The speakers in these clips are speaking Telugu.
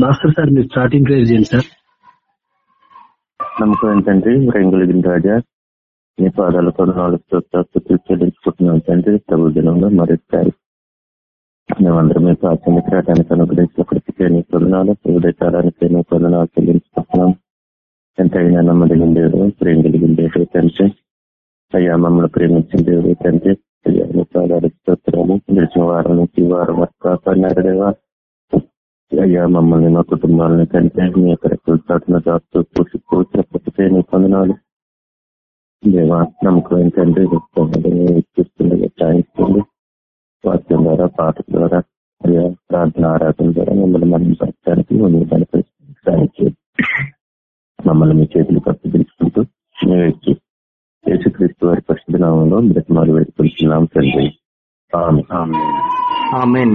మాస్టర్ సార్ మీరు స్టార్టింగ్ ప్రేర్ చేయండి సార్. నమ్మకం ఏంటంటే రంగులగిన రాజా నీ పాదాలు కొన్నాళ్ళు స్తోత్రాలు చెల్లించుకుంటున్నాం తండ్రి. ప్రభు దినంలో మరొకసారి మేమందరం మీ ప్రాచీనకి రావడానికి అనుగ్రహించిన కృతికే నీ కొన్నాళ్ళు ఉదయకాలానికి నీ కొన్నాళ్ళు చెల్లించుకుంటున్నాం. ఎంతైనా నమ్మదగిన దేవుడు ప్రేమ కలిగిన దేవుడు తండ్రి. అయ్యా మమ్మల్ని ప్రేమించిన దేవుడు తండ్రి. అయ్యా నీ పాదాలు స్తోత్రాలు. గడిచిన వారం నుంచి వారం వరకు కాపాడినారు దేవా. అయ్యా మమ్మల్ని మా కుటుంబాలను కనిపించి మీ యొక్క రెక్కలు చాటున దాస్తూ పూసి పూసిన పుట్టితే నీ పొందనాలు దేవా నమ్మకం ఏంటంటే చూస్తుండగా సాయిస్తుంది వాక్యం ద్వారా పాట ద్వారా అయ్యా ప్రార్థన ఆరాధన ద్వారా మిమ్మల్ని మనం పరచడానికి మమ్మల్ని కనిపించడానికి మమ్మల్ని మీ చేతులు కప్పు తెలుసుకుంటూ మేము యేసుక్రీస్తు వారి పరిశుద్ధ నామంలో బ్రతమాలు వేడుకుంటున్నాం తండ్రి ఆమె ఆమెన్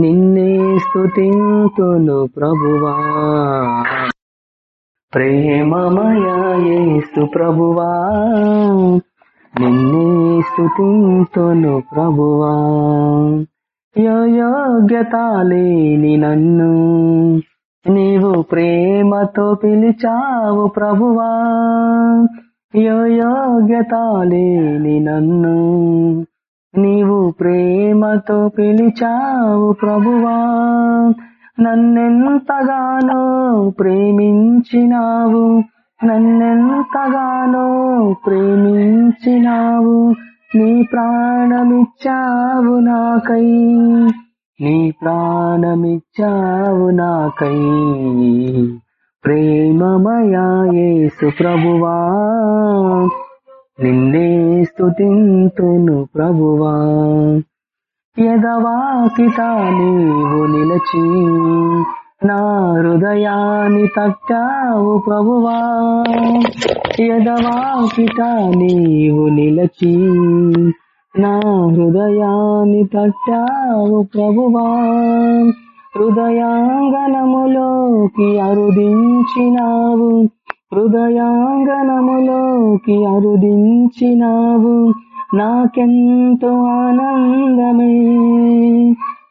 నిన్నే స్థుతింతును ప్రభువా. ప్రేమమయేసు ప్రభువా. నిన్నే స్థుతింతును ప్రభువా. యోగ్యత లేని నన్ను నీవు ప్రేమతో పిలిచావు ప్రభువా. యోగ్యత లేని నన్ను నీవు ప్రేమతో పిలిచావు ప్రభువా. నన్నెంతగానో ప్రేమించినావు. నన్నెంతగానో ప్రేమించినావు. నీ ప్రాణమిచ్చావు నాకై. నీ ప్రాణమిచ్చావు నాకై. ప్రేమమయేసు ప్రభువా. నిన్నే స్థుతింతును ప్రభువా. ఎదవాకిట నీవు నిలచి నా హృదయాన్ని తట్టావు ప్రభువా. ఎదవాకిట నీవు నిలచి నా హృదయాన్ని తట్టావు ప్రభువా. హృదయాంగనములోకి అరుదించినావు హృదయాంగనములోకి అరుదించినావు. నాకెంతో ఆనందమే.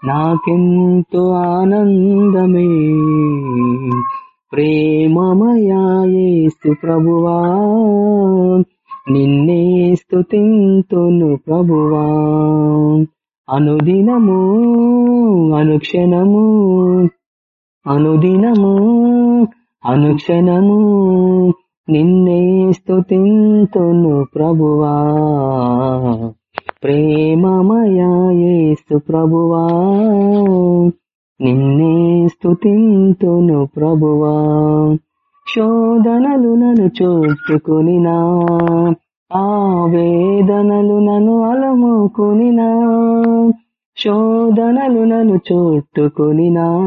నాకెంతో ఆనందమే. ప్రేమమయేసు ప్రభువా. నిన్నే స్థుతింతును ప్రభువా. అనుదినము అనుక్షణము అనుదినము అనుక్షణము నిన్నే స్తుతింతును ప్రభువా. ప్రేమమయేసు ప్రభువా. నిన్నే స్తుతింతును ప్రభువా. శోధనలు నన్ను చుట్టుకునినా ఆ వేదనలు నన్ను అలముకునినా శోధనలు నన్ను చుట్టుకునినా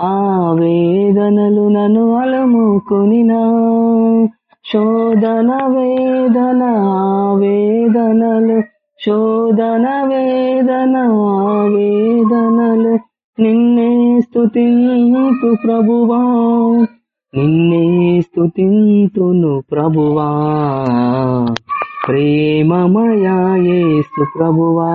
ఆ వేదనలు నన్ను అలముకునినా. శోధన వేదన వేదనలు శోధన వేదన వేదనలు. నిన్నే స్తుతింతు ప్రభువా నిన్నే స్తుతింతును ప్రభువా. ప్రేమమయా ప్రేమమయేసు ప్రభువా.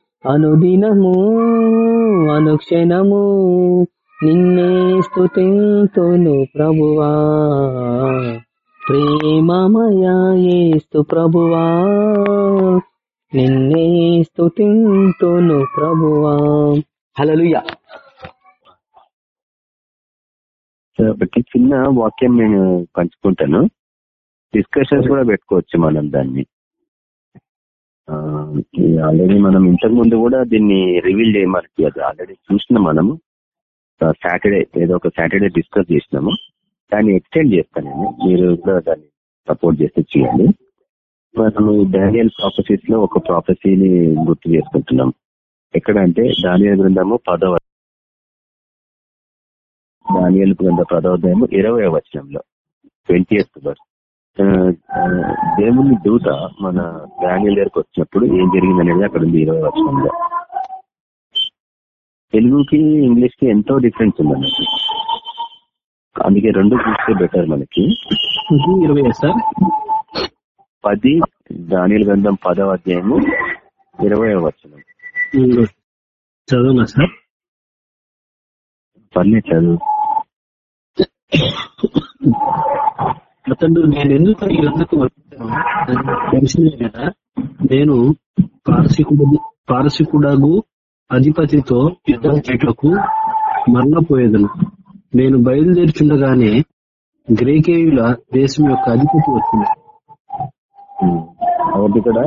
అనుదినము అనుక్షణము నిన్నే స్తుతింతును ప్రభువా. ప్రేమమయేస్తు ప్రభువా. నిన్నే స్తుతింతును ప్రభువా. హల్లెలూయా. సో ఒకటి చిన్న వాక్యం నేను పంచుకుంటాను. డిస్కషన్స్ కూడా పెట్టుకోవచ్చు మనం దాన్ని. ఆల్రెడీ మనం ఇంతకు ముందు కూడా దీన్ని రివీల్ చేయమని అది ఆల్రెడీ చూసినాం మనము. సాటర్డే ఏదో ఒక సాటర్డే డిస్కస్ చేసినాము. దాన్ని ఎక్స్టెండ్ చేస్తాను నేను. మీరు కూడా దాన్ని సపోర్ట్ చేస్తే చేయండి. మనం డానియల్ ప్రాఫెసీస్లో ఒక ప్రాఫెసీని గుర్తు చేసుకుంటున్నాం. ఎక్కడ అంటే దానియల్ గ్రంథము పదవ దానియల్ గ్రంథ పదవ ఇరవై వచనంలో ట్వంటీ ఎయిత్ వర్స్ దేవుని దూత మన డానియల్ దగ్గరకు వచ్చినప్పుడు ఏం జరిగింది అనేది అక్కడ ఉంది ఇరవై వచనంలో. తెలుగుకి ఇంగ్లీష్కి ఎంతో డిఫరెన్స్ ఉంది అన్నట్టు అందుకే రెండు చూస్తే బెటర్ మనకి. ఇరవై సార్. పది దానియల్ గ్రంథం పదవ అధ్యాయము ఇరవై వచనం. చదవనా సార్? పర్లేదు చదువు. అతడు నేను ఎందుకు ఈ రంగకు తెలిసిందే కదా? నేను పారసికుడు పారసికుడగు అధిపతితో యుద్ధం చేయటకు మరణపోయేదను. నేను బయలుదేరుచుండగానే గ్రేకేయుల దేశం యొక్క అధిపతి వచ్చింది. కాబట్టి ఇక్కడ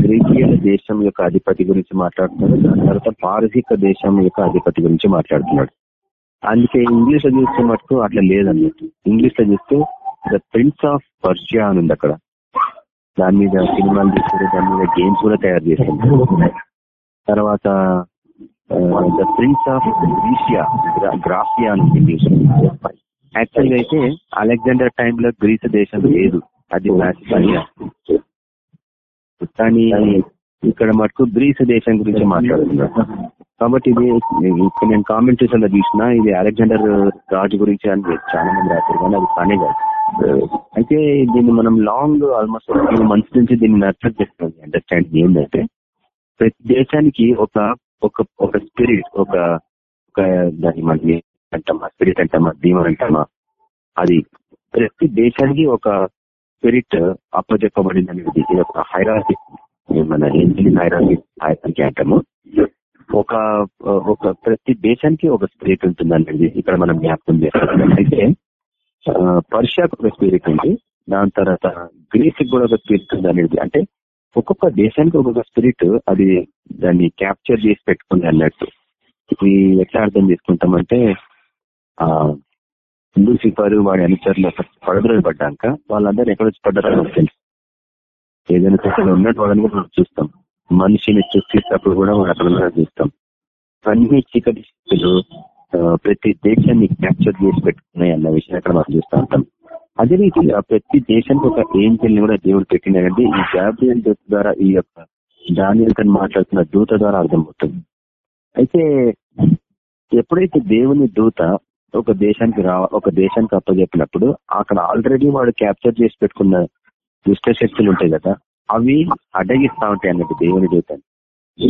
గ్రీకీయుల దేశం యొక్క అధిపతి గురించి మాట్లాడుతున్నాడు. దాని తర్వాత పారసిక దేశం యొక్క అధిపతి గురించి మాట్లాడుతున్నాడు. అందుకే ఇంగ్లీష్లో చూస్తే మటుకు అట్లా లేదన్నట్టు. ఇంగ్లీష్లో చూస్తే ద ప్రిన్స్ ఆఫ్ పర్షియా అని ఉంది అక్కడ. దాని మీద సినిమాలు తీస్తారు దాని మీద గేమ్స్ కూడా తయారు చేస్తుంది తర్వాత ద ప్రిన్స్ ఆఫ్ గ్రీషియా గ్రాఫియా అని ఇంగ్లీష్ యాక్చువల్గా అయితే అలెగ్జాండర్ టైంలో గ్రీస్ దేశం లేదు. అది మ్యాసిడోనియా కానీ ఇక్కడ మటుకు గ్రీస్ దేశం గురించి మాట్లాడుతున్నారు కాబట్టి ఇది ఇక్కడ నేను కామెంటరీస్లో చూసిన ఇది అలెగ్జాండర్ రాజు గురించి అని చాలా మంది రాశారు కానీ అది కానే కాదు. అయితే దీన్ని మనం లాంగ్ ఆల్మోస్ట్ ఫ్యూ మంత్స్ నుంచి దీన్ని నర్చర్ చేస్తున్నాం. అండర్స్టాండింగ్ ఏంటంటే ప్రతి దేశానికి ఒక ఒక ఒక స్పిరిట్ ఒక ఒక దాన్ని మనకి అంటామా? స్పిరిట్ అంటామా? దీమం అంటామా? అది ప్రతి దేశానికి ఒక స్పిరిట్ అప్పచెప్పబడింది అనేది ఇది ఒక హైరాసి మన ఏంజిలిన్ హైరాసి హైరాకి అంటాము ఒక ఒక ప్రతి దేశానికి ఒక స్పిరిట్ ఉంటుంది ఇక్కడ మనం జ్ఞాపకం చేస్తాం అయితే పర్షియాకు ఒక స్పిరిట్ ఉంది. దాని తర్వాత గ్రీస్ కూడా ఒక స్పిరిట్ ఉంది అనేది అంటే ఒక్కొక్క దేశానికి ఒక్కొక్క స్పిరిట్ అది దాన్ని క్యాప్చర్ చేసి పెట్టుకుంది అన్నట్టు. ఇది ఎట్లా అర్థం చేసుకుంటామంటే ఆ లూసిఫర్ వాడి అనుచరులు పడద్రోలు పడ్డాక వాళ్ళందరూ ఎక్కడ వచ్చి పడ్డారో తెలుసు. ఏదైనా చోట్ల ఉన్నట్టు వాళ్ళని కూడా మనం చూస్తాం. మనిషిని చూసేటప్పుడు కూడా మనం అక్కడ చూస్తాం. అన్ని చీకటి శక్తులు ప్రతి దేశాన్ని క్యాప్చర్ చేసి పెట్టుకున్నాయి అన్న విషయం అక్కడ మనం చూస్తూ ఉంటాం. అదే రీతిగా ప్రతి దేశానికి ఒక ఏంజల్ని కూడా దేవుడు పెట్టినాడంటే ఈ జాబ్రియల్ దూత ద్వారా ఈ యొక్క దానితో మాట్లాడుతున్న దూత ద్వారా అర్థమవుతుంది. అయితే ఎప్పుడైతే దేవుని దూత ఒక దేశానికి రా ఒక దేశానికి అప్పచెప్పినప్పుడు అక్కడ ఆల్రెడీ వాడు క్యాప్చర్ చేసి పెట్టుకున్న దుష్ట శక్తులు ఉంటాయి కదా అవి అడ్డగిస్తా ఉంటాయి అన్నట్టు దేవుని దూతని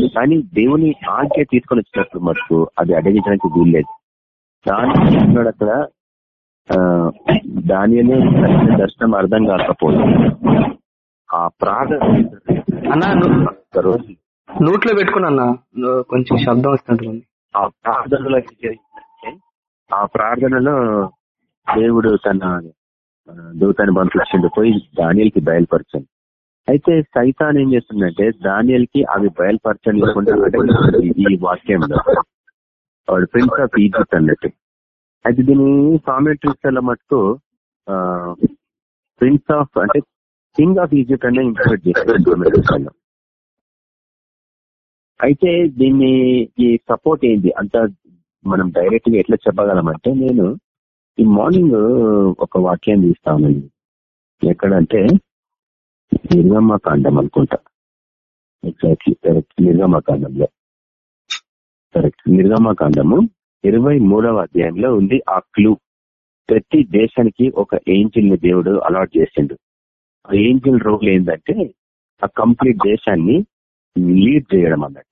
కానీ దేవుని ఆజ్ఞ తీసుకొని వచ్చినప్పుడు మటుకు అది అడ్డగించడానికి వీల్లేదు. దాని అక్కడ? దాని దర్శనం అర్థం కాకపోతే ఆ ప్రార్థన నోట్లో పెట్టుకున్నా కొంచెం శబ్దం వస్తున్నట్టు ఆ ప్రార్థనలో ఆ ప్రార్థనలో దేవుడు తన దూతాన్ని పంపించిండు పోయి దానియల్కి బయలుపరచండి. అయితే సైతాన్ ఏం చేస్తుందంటే దానియల్కి అవి బయలుపరచని లేకుండా ఈ వాక్యంలో వాడు ప్రిన్స్ ఆఫ్ ఈజిప్ట్ అన్నట్టు. అయితే దీని కామెంట్రీస్లో మటుకు ప్రిన్స్ ఆఫ్ అంటే కింగ్ ఆఫ్ ఈజిప్ట్ అనే ఇంటర్ప్రెట్ చేస్తారు అయితే దీన్ని ఈ సపోర్ట్ ఏంటి అంత మనం డైరెక్ట్గా ఎట్లా చెప్పగలమంటే నేను ఈ మార్నింగ్ ఒక వాక్యాన్ని తీస్తానండి ఎక్కడంటే నిర్గమకాండం అనుకుంటా. ఎగ్జాక్ట్లీ కరెక్ట్ నిర్గమకాండంలో కరెక్ట్ నిర్గమకాండము ఇరవై మూడవ అధ్యాయంలో ఉంది ఆ క్లూ. ప్రతి దేశానికి ఒక ఏంజిల్ని దేవుడు అలాట్ చేసిండు. ఆ ఏంజిల్ రోల్ ఏంటంటే ఆ కంప్లీట్ దేశాన్ని లీడ్ చేయడం అన్నట్టు.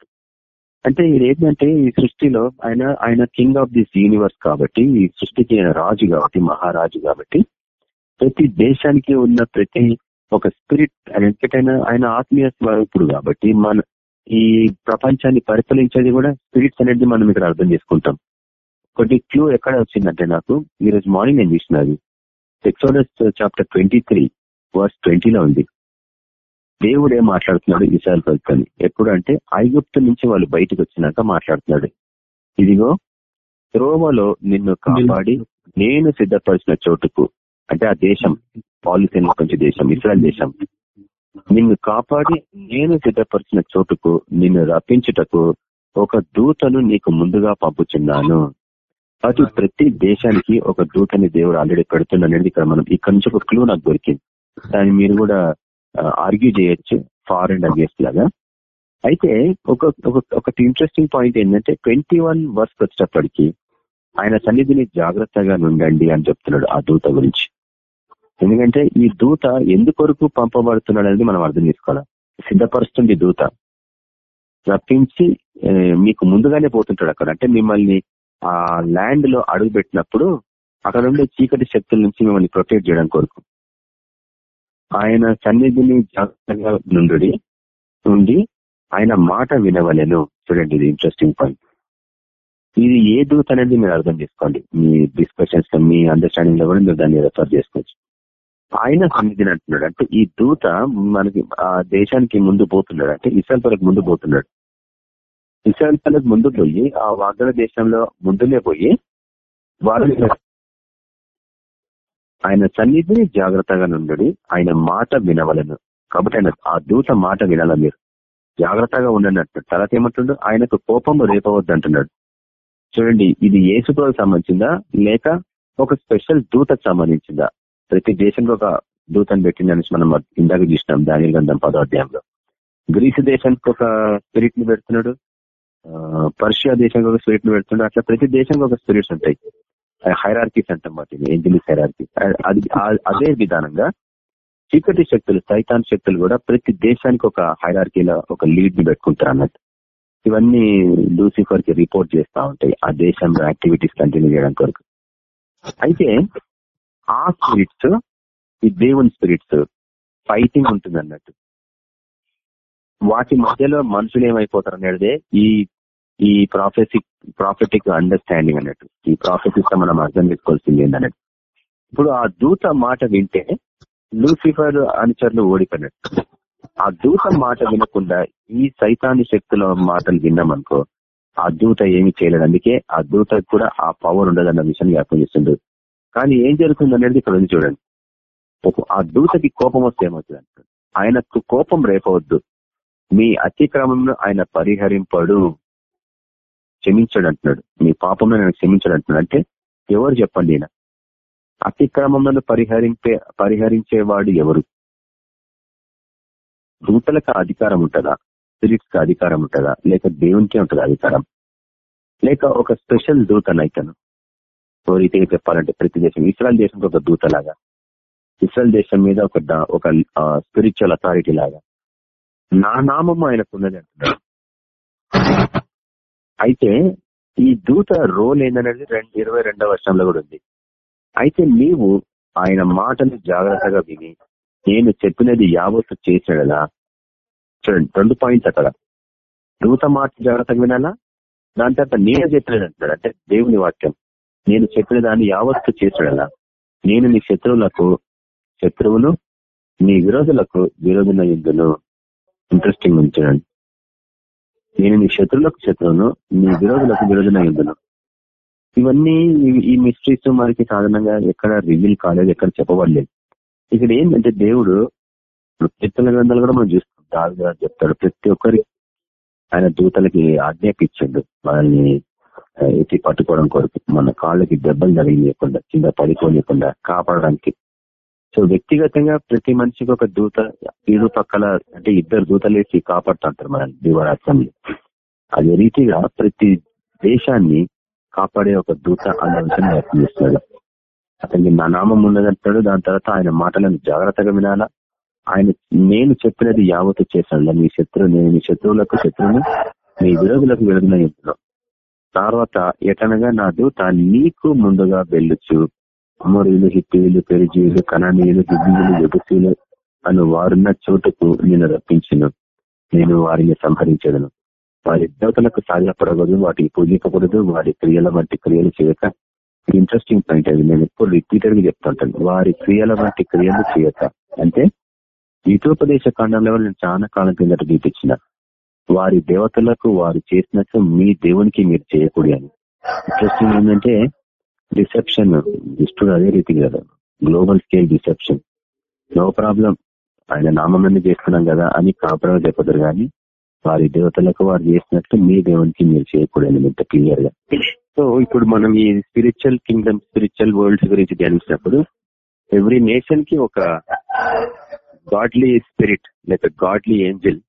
అంటే ఇది ఏంటంటే ఈ సృష్టిలో ఆయన ఆయన కింగ్ ఆఫ్ దిస్ యూనివర్స్ కాబట్టి ఈ సృష్టికి ఆయన రాజు కాబట్టి మహారాజు కాబట్టి ప్రతి దేశానికి ఉన్న ప్రతి ఒక స్పిరిట్ ఎందుకంటే ఆయన ఆత్మీయ స్వరూపుడు కాబట్టి మన ఈ ప్రపంచాన్ని పరిపాలించేది కూడా స్పిరిట్స్ అనేది మనం ఇక్కడ అర్థం చేసుకుంటాం. ఒకటి క్లూ ఎక్కడ వచ్చిందంటే నాకు ఈ మార్నింగ్ నేను చూసినది Exodus chapter twenty three verse ట్వంటీలో ఉంది. దేవుడే మాట్లాడుతున్నాడు ఇసాయిల్ ప్రజలని ఎప్పుడు అంటే ఐగుప్తు నుంచి వాళ్ళు బయటకు వచ్చినాక మాట్లాడుతున్నాడు. ఇదిగో త్రోవలో నిన్ను కాపాడి నేను సిద్ధపరిచిన చోటుకు అంటే ఆ దేశం పాలిథిన్ కొంచెం దేశం ఇస్రాయల్ దేశం నిన్ను కాపాడి నేను సిద్ధపరిచిన చోటుకు నిన్ను రప్పించుటకు ఒక దూతను నీకు ముందుగా పంపుచున్నాను. అది ప్రతి దేశానికి ఒక దూతని దేవుడు ఆల్రెడీ పెడుతున్నాడు. ఇక్కడ మనం ఇక్కడ నుంచి ఒక క్లూ నాకు దొరికింది. దాన్ని మీరు కూడా ఆర్గ్యూ చేయొచ్చు ఫార్ అండ్ అగేన్స్ట్ లాగా. అయితే ఒక ఒకటి ఇంట్రెస్టింగ్ పాయింట్ ఏంటంటే ట్వంటీ వన్ వర్స్ వచ్చేటప్పటికి ఆయన సన్నిధిని జాగ్రత్తగా నుండండి అని చెప్తున్నాడు ఆ దూత గురించి. ఎందుకంటే ఈ దూత ఎందుకొరకు పంపబడుతున్నాడు అనేది మనం అర్థం చేసుకోవాలి. సిద్ధపరుస్తుంది దూత. రప్పించి మీకు ముందుగానే పోతుంటాడు అక్కడ. అంటే మిమ్మల్ని ఆ ల్యాండ్లో అడుగు పెట్టినప్పుడు అక్కడ ఉండే చీకటి శక్తుల నుంచి మిమ్మల్ని ప్రొటెక్ట్ చేయడం కొరకు. ఆయన సన్నిధిని జాగ్రత్తగా నుండి ఉండి ఆయన మాట వినవలను. చూడండి ఇది ఇంట్రెస్టింగ్ పాయింట్ ఇది ఏ దూత అనేది మీరు అర్థం చేసుకోండి. మీ డిస్కషన్స్ మీ అండర్స్టాండింగ్లో కూడా మీరు దాన్ని రెఫర్ చేసుకోవచ్చు. ఆయన సన్నిధిని అంటున్నాడు. అంటే ఈ దూత మనకి ఆ దేశానికి ముందు పోతున్నాడు. అంటే ఇస్రాయల్ పలకు ముందు పోతున్నాడు. ఇస్రాయల్ ముందు పోయి ఆ వాగ్దాన దేశంలో ముందునే పోయి వాళ్ళని ఆయన సన్నిధిని జాగ్రత్తగా నుండి ఆయన మాట వినవలను. కాబట్టి ఆయన ఆ దూత మాట వినాల మీరు? జాగ్రత్తగా ఉండండి అంటున్నాడు తర్వాత ఏమంటుండడు ఆయనకు కోపము రేపవద్దు అంటున్నాడు చూడండి ఇది ఏసుకు సంబంధించిందా? లేక ఒక స్పెషల్ దూతకు సంబంధించిందా? ప్రతి దేశంలో ఒక దూతను పెట్టిందని మనం ఇందాక చూసినాం దాని గంధం పదో అధ్యాయంలో. గ్రీసు దేశానికి ఒక స్పిరిట్ని పెడుతున్నాడు పర్షియా దేశానికి ఒక స్పిరిట్ని పెడుతున్నాడు. అట్లా ప్రతి దేశంలో ఒక స్పిరిట్స్ ఉంటాయి. హైరార్కీస్ అంటాం వాటిని ఏంజలిస్ హైరార్కీస్ అది అదే విధానంగా చీకటి శక్తులు సైతాన్ శక్తులు కూడా ప్రతి దేశానికి ఒక హైరార్కీలో ఒక లీడ్ని పెట్టుకుంటారు అన్నట్టు. ఇవన్నీ లూసిఫర్కి రిపోర్ట్ చేస్తా ఉంటాయి ఆ దేశంలో యాక్టివిటీస్ కంటిన్యూ చేయడం కొరకు. అయితే ఆ స్పిరిట్స్ ఈ దేవుని స్పిరిట్స్ ఫైటింగ్ ఉంటుంది అన్నట్టు వాటి మధ్యలో మనుషులు ఏమైపోతారు అనేది ఈ ఈ ప్రాఫెసిక్ ప్రాఫిటిక్ అండర్స్టాండింగ్ అన్నట్టు. ఈ ప్రాఫెసిక్ మనం అర్థం చేసుకోవాల్సింది ఏంటన్నట్టు ఇప్పుడు ఆ దూత మాట వింటే లూసిఫర్ అనుచరులు ఓడిపోయినట్టు. ఆ దూత మాట వినకుండా ఈ సైతాన్ని శక్తుల మాటలు విన్నామనుకో ఆ దూత ఏమి చేయలేదు. అందుకే ఆ దూత కూడా ఆ పవర్ ఉండదన్న విషయం జ్ఞాపకం చేస్తుండ్రు కానీ ఏం జరుగుతుంది అనేది ఇక్కడ ఉంది చూడండి. ఆ దూతకి కోపం వస్తే ఏమవుతుంది అంటారు ఆయనకు కోపం రేపవద్దు. మీ అతిక్రమంలో ఆయన పరిహరింపడు. క్షమించాడు అంటున్నాడు మీ పాపంలో నన్ను క్షమించాడు అంటున్నాడు అంటే ఎవరు చెప్పండి ఈయన? అతిక్రమంలో పరిహరింపే పరిహరించేవాడు ఎవరు? దూతలకు అధికారం ఉంటుందా? స్పిరిట్స్కి అధికారం ఉంటుందా? లేక దేవునికే ఉంటుందా అధికారం? లేక ఒక స్పెషల్ దూత నైతను ఓ రీతిగా చెప్పాలంటే ప్రతి దేశం ఇస్రాయల్ దేశంకి ఒక దూత లాగా ఇస్రాయల్ దేశం మీద ఒక ఒక స్పిరిచువల్ అథారిటీ లాగా. నా నామము ఆయనకున్నది అంటున్నాడు. అయితే ఈ దూత రోల్ ఏందనేది రెండు ఇరవై రెండవ వర్షంలో కూడా ఉంది. అయితే నీవు ఆయన మాటలు జాగ్రత్తగా విని నేను చెప్పినది యావత్తు చేసాడలా చూడండి రెండు పాయింట్స్ అక్కడ. దూత మాట జాగ్రత్తగా వినాలా? దాని తర్వాత నేను చెప్పినది అంటున్నాడు అంటే దేవుని వాక్యం. నేను చెప్పిన దాన్ని యావత్తు చేసాడలా నేను నీ శత్రువులకు శత్రువులు నీ విరోధులకు విరోధుల యుద్ధను ఇంట్రెస్టింగ్ ఉంచండి నేను నీ శత్రువులకు శత్రువును నీ విరోధులకు విరోధన ఎందును ఇవన్నీ ఈ మిస్టరీస్ మనకి సాధారణంగా ఎక్కడ రివీల్ కాలేదు ఎక్కడ చెప్పబడలేదు. ఇక్కడ ఏంటంటే దేవుడు కీర్తన గ్రంథాలు కూడా మనం చూస్తాం. దావిగా చెప్తాడు ప్రతి ఒక్కరి ఆయన దూతలకి ఆజ్ఞాపించండు మనల్ని ఎత్తి పట్టుకోవడం కొరకు మన కాళ్ళకి దెబ్బలు తగిలియకుండా కింద పడిపోలేకుండా కాపాడడానికి సో వ్యక్తిగతంగా ప్రతి మనిషికి ఒక దూత ఇరు పక్కల అంటే ఇద్దరు దూతలు వేసి కాపాడుతుంటారు మన దీవరాత్రంలో అదే రీతిగా ప్రతి దేశాన్ని కాపాడే ఒక దూత అన్న విషయం వ్యక్తం అతనికి నా నామం ఉన్నదంటాడు దాని తర్వాత ఆయన మాటలను జాగ్రత్తగా వినాలా? ఆయన నేను చెప్పినది యావత్తు చేశాను మీ శత్రువు నేను మీ శత్రువులకు శత్రువుని మీ విరోధులకు విడుదల తర్వాత ఎటనగా నా దూత నీకు ముందుగా వెళ్ళొచ్చు. అమోరీలు హిప్పీలు పెరిజీలు కణనీయులు దివ్యులు ఎగుసీలు అని వారున్న చోటుకు నేను రప్పించను. నేను వారిని సంహరించదను. వారి దేవతలకు సాధ్యపడకూడదు వాటికి పూజించకూడదు వారి క్రియల వంటి క్రియలు చేయక. ఇంట్రెస్టింగ్ పాయింట్ అది. నేను ఎప్పుడు రిపీటెడ్గా చెప్తుంటాను. వారి క్రియల వంటి క్రియలు చేయక. అంటే హితోపదేశ కాండంలో నేను చాలా కాలం కిందట చూపించిన. వారి దేవతలకు వారు చేసినట్లు మీ దేవునికి మీరు చేయకూడదు అని. ఇంట్రెస్టింగ్ ఏంటంటే రిసెప్షన్ దుష్టుడు అదే రీతి కదా. Global scale reception no problem ఆయన నామం చేస్తున్నాం కదా అని కాపురం చెప్పదురు కానీ వారి దేవతలకు వారు చేసినట్లు మీ దేవునికి మీరు చేయకూడదు ఇంత క్లియర్గా సో ఇప్పుడు మనం ఈ స్పిరిచువల్ కింగ్డమ్ స్పిరిచువల్ వరల్డ్స్ గురించి ధ్యానించినప్పుడు ఎవ్రీ నేషన్కి ఒక గాడ్లీ స్పిరిట్ లేక గాడ్లీ ఏంజిల్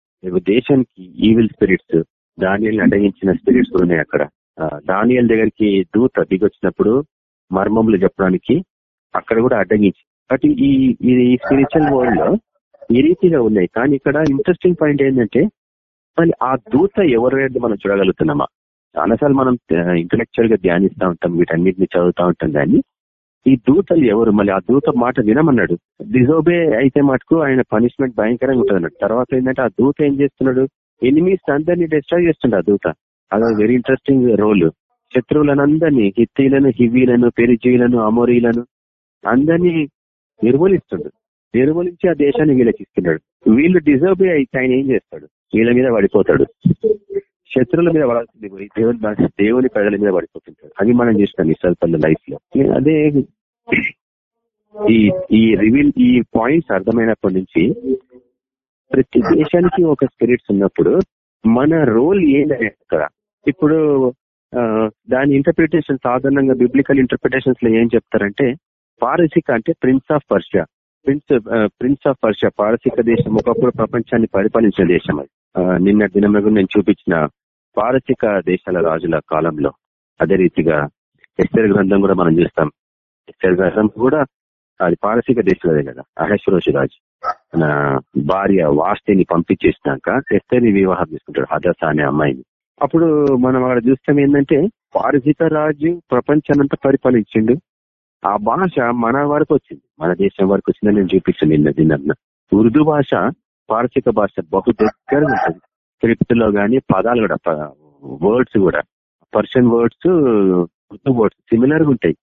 దేశానికి ఈవిల్ స్పిరిట్స్ దాని అడ్డగించిన స్పిరిట్స్ ఉన్నాయి అక్కడ. దానియల్ దగ్గరికి దూత దిగొచ్చినప్పుడు మర్మములు చెప్పడానికి అక్కడ కూడా అడ్డగించి బట్ ఈ ఈ స్పిరిచువల్ వరల్డ్లో ఈ రీతిగా ఉన్నాయి. కానీ ఇక్కడ ఇంట్రెస్టింగ్ పాయింట్ ఏంటంటే మరి ఆ దూత ఎవరు మనం చూడగలుగుతున్నామా? చాలాసార్లు మనం ఇంటలెక్చువల్గా ధ్యానిస్తూ ఉంటాం వీటన్నిటిని చదువుతూ ఉంటాం కానీ ఈ దూతలు ఎవరు? మళ్ళీ ఆ దూత మాట వినమన్నాడు. డిజోబే అయితే మటుకు ఆయన పనిష్మెంట్ భయంకరంగా ఉంటుంది తర్వాత ఏంటంటే ఆ దూత ఏం చేస్తున్నాడు? ఎనిమీస్ అందరినీ డిస్ట్రాయ్ చేస్తుండే ఆ దూత. అదొక వెరీ ఇంట్రెస్టింగ్ రోల్ శత్రువులను అందరినీ హిత్తీలను హివీలను పెరిజీలను అమోరీలను అందరినీ నిర్మూలిస్తుండు. నిర్మూలించి ఆ దేశాన్ని వీళ్ళకి ఇస్తున్నాడు వీళ్ళు డిజర్వ్ అయితే ఆయన ఏం చేస్తాడు? వీళ్ళ మీద పడిపోతాడు. శత్రువుల మీద పడాల్సింది పోయి దేవుని దేవుని ప్రజల మీద పడిపోతుంటాడు. అది మనం చూస్తాం ఈ లైఫ్లో. అదే ఈ ఈ రివీల్ ఈ పాయింట్స్ అర్థమైనప్పటి నుంచి ప్రతి దేశానికి ఒక స్పిరిట్స్ ఉన్నప్పుడు మన రోల్ ఏంటనే అక్కడ. ఇప్పుడు దాని ఇంటర్ప్రిటేషన్ సాధారణంగా బిబ్లికల్ ఇంటర్ప్రిటేషన్స్లో ఏం చెప్తారంటే పారసిక అంటే prince of Persia prince prince of Persia పారసిక దేశం ఒకప్పుడు ప్రపంచాన్ని పరిపాలించిన దేశం అది. నిన్న దినమగు నేను చూపించిన పారసిక దేశాల రాజుల కాలంలో అదే రీతిగా ఎస్టర్ గ్రంథం కూడా మనం చూస్తాం. ఎస్టర్ గ్రంథం కూడా అది పారసిక దేశంలోదే కదా అహేశ్వరోషి రాజు. భార్య వాస్తిని పంపించేసినాక ఎస్తేని వివాహం చేసుకుంటాడు హదస అనే అమ్మాయిని. అప్పుడు మనం అక్కడ చూస్తాం ఏంటంటే పారిజిత రాజు ప్రపంచానంతా పరిపాలించిండు. ఆ భాష మన వరకు వచ్చింది. మన దేశం వరకు వచ్చిందని నేను చూపించాను నిన్న నిన్న ఉర్దూ భాష పారసిక భాష బహు దగ్గర ఉంటుంది. స్క్రిప్ట్లో గానీ పదాలు కూడా వర్డ్స్ కూడా. పర్షియన్ వర్డ్స్ ఉర్దూ వర్డ్స్ సిమిలర్గా ఉంటాయి.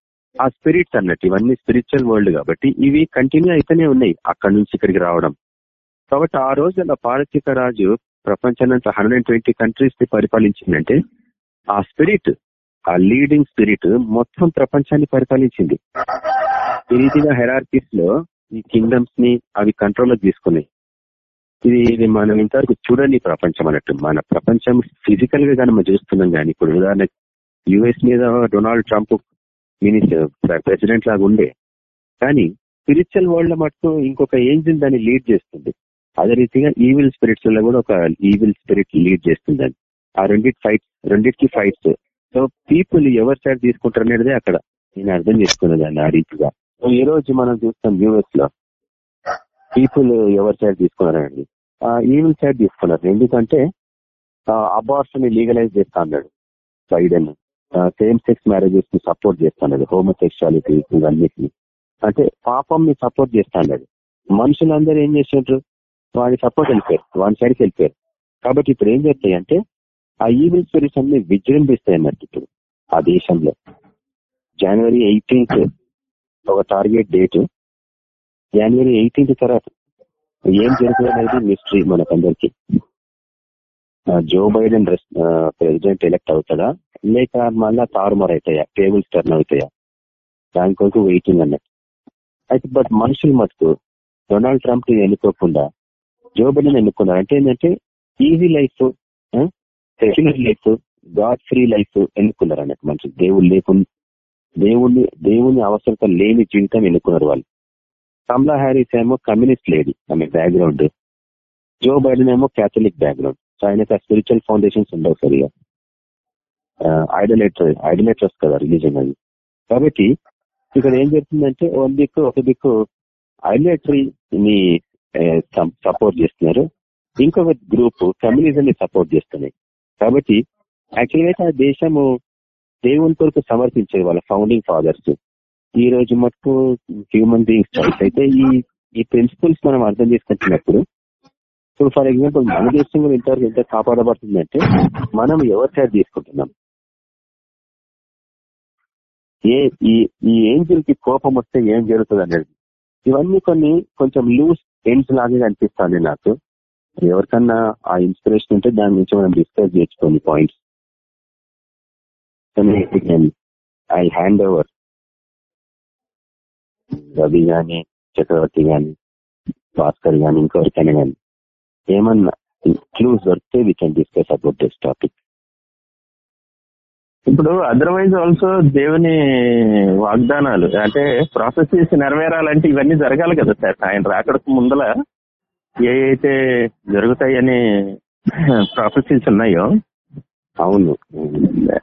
ఆ స్పిరిట్స్ అన్నట్టు ఇవన్నీ స్పిరిచువల్ వరల్డ్ కాబట్టి ఇవి కంటిన్యూ అయితేనే ఉన్నాయి అక్కడి నుంచి ఇక్కడికి రావడం. కాబట్టి ఆ రోజుల్లో పారసిక రాజు ప్రపంచానంతా హండ్రెడ్ అండ్ ట్వంటీ కంట్రీస్ని పరిపాలించిందంటే ఆ స్పిరిట్ ఆ లీడింగ్ స్పిరిట్ మొత్తం ప్రపంచాన్ని పరిపాలించింది. ఈ రీతిగా హెరార్కీస్లో ఈ కింగ్డమ్స్ని అవి కంట్రోల్లో తీసుకున్నాయి. ఇది ఇది మనం ఇంతవరకు చూడని ప్రపంచం అన్నట్టు. మన ప్రపంచం ఫిజికల్గా కానీ మనం చూస్తున్నాం కానీ ఇప్పుడు ఉదాహరణ యుఎస్ మీద డొనాల్డ్ ట్రంప్ మినిస్టర్ ప్రెసిడెంట్ లాగా ఉండే. కానీ స్పిరిచువల్ వరల్డ్లో మటుకు ఇంకొక ఏంజిన్ దాన్ని లీడ్ చేస్తుంది. అదే రీతిగా ఈవిల్ స్పిరిట్స్లో కూడా ఒక ఈవిల్ స్పిరిట్ లీడ్ చేస్తుంది ఆ రెండింటి ఫైట్స్ రెండింటికి ఫైట్స్ సో పీపుల్ ఎవరి సైడ్ తీసుకుంటారు అనేది అక్కడ నేను అర్థం చేసుకున్నదాన్ని ఆ రీతిగా. సో ఈ రోజు మనం చూస్తాం యూఎస్లో. పీపుల్ ఎవరి సైడ్ తీసుకున్నారండి? ఈవిల్ సైడ్ తీసుకున్నారు. ఎందుకంటే అబార్షన్ లీగలైజ్ చేస్తా అన్నాడు బైడెన్ సేమ్ సెక్స్ మ్యారేజెస్ని సపోర్ట్ చేస్తాడు హోమోసెక్షువాలిటీ ఇవన్నిటిని. అంటే పాపం ని సపోర్ట్ చేస్తాడు మనుషులందరూ ఏం చేసిండ్రు వాడిని సపోర్ట్ వెళ్ళిపోయారు. వాడి సైడ్కి వెళ్ళిపోయారు. కాబట్టి ఇప్పుడు ఏం చేస్తాయి అంటే ఆ ఈవిల్ స్పిరిట్స్ అన్ని విజృంభిస్తాయి అన్నట్టు ఇప్పుడు ఆ దేశంలో. జనవరి ఎయిటీన్త్ ఒక టార్గెట్ డేట్ జనవరి ఎయిటీన్త్ తర్వాత ఏం జరుగుతుంది మిస్టరీ మనకందరికి. జో బైడెన్ ప్రెసిడెంట్ ఎలక్ట్ అవుతాడా? లేక మళ్ళా తారుమారు అవుతాయా? టేబుల్స్ టర్న్ అవుతాయా? దాని కొరకు వెయిటింగ్ అన్నట్టు. అయితే బట్ మనుషులు మటుకు డొనాల్డ్ ట్రంప్ ఎన్నుకోకుండా జో బైడెన్ ఎన్నుకున్నారు. అంటే ఏంటంటే easy life secular life God free life ఎన్నుకున్నారు అన్నట్టు మంచి దేవుడు లేకుండా దేవుణ్ణి దేవుని అవసరత లేని జీవితం ఎన్నుకున్నారు వాళ్ళు. కమలా హ్యారీస్ ఏమో కమ్యూనిస్ట్ లేడీ ఆమె బ్యాక్గ్రౌండ్ జో బైడెన్ ఏమో క్యాథలిక్ బ్యాక్గ్రౌండ్ సో ఆయనకు స్పిరిచువల్ ఫౌండేషన్స్ ఉండవు సరిగా. ఐడోలేటర్ ఐడోలేటర్స్ కదా రిలీజన్ అది. కాబట్టి ఇక్కడ ఏం జరుగుతుందంటే ఒక దిక్కు ఒక దిక్కు ఐడోలేటరీని సపోర్ట్ చేస్తున్నారు. ఇంకొక గ్రూప్ కమ్యూనిజం ని సపోర్ట్ చేస్తున్నాయి. కాబట్టి యాక్చువల్గా అయితే ఆ దేశము దేవుని కొరకు సమర్పించేది వాళ్ళ ఫౌండింగ్ ఫాదర్స్ ఈ రోజు మటుకు హ్యూమన్ బీయింగ్స్ చాయిస్ అయితే ఈ ఈ ప్రిన్సిపల్స్ మనం అర్థం చేసుకుంటున్నప్పుడు ఇప్పుడు ఫర్ ఎగ్జాంపుల్ మన దేశం కూడా ఇంతవరకు ఎంత కాపాడబడుతుందంటే మనం ఎవరి సైడ్ తీసుకుంటున్నాం? ఏ ఈ ఈ ఏంజిల్కి కోపం వస్తే ఏం జరుగుతుంది అనేది. ఇవన్నీ కొన్ని కొంచెం లూజ్ ఎండ్స్ లాగే అనిపిస్తుంది నాకు? ఎవరికన్నా ఆ ఇన్స్పిరేషన్ ఉంటే దాని నుంచి మనం డిస్కస్ చేసుకోండి కొన్ని points I hand over Ravi గాని చక్రవర్తి గాని భాస్కర్ గాని ఇంకెవరికైనా కానీ ఏమన్నా క్లూస్ దొరికితే we can discuss about this topic ఇప్పుడు అదర్వైజ్ ఆల్సో దేవుని వాగ్దానాలు అంటే ప్రాసెసెస్ నెరవేరాలంటే ఇవన్నీ జరగాలి కదా సార్. ఆయన రాకడకు ముందల ఏ అయితే జరుగుతాయని ప్రాసెసెస్ ఉన్నాయో అవును.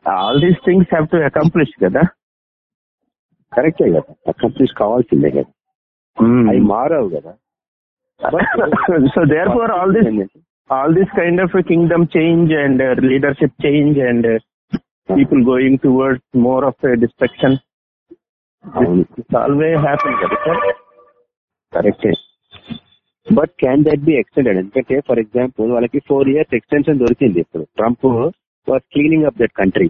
All these things have to accomplish కదా. కరెక్టే కదా. అకంప్లీష్ కావాల్సిందే కదా. అవి మారవు కదా. So therefore all this all this kind of kingdom change and leadership change and people going towards more of destruction అవును. ఆల్వే హ్యాపీ కదా సార్ కరెక్టే but can that be extended ఎందుకంటే ఫర్ ఎగ్జాంపుల్ వాళ్ళకి ఫోర్ ఇయర్స్ ఎక్స్టెన్షన్ దొరికింది ఇప్పుడు. Trump was cleaning up that country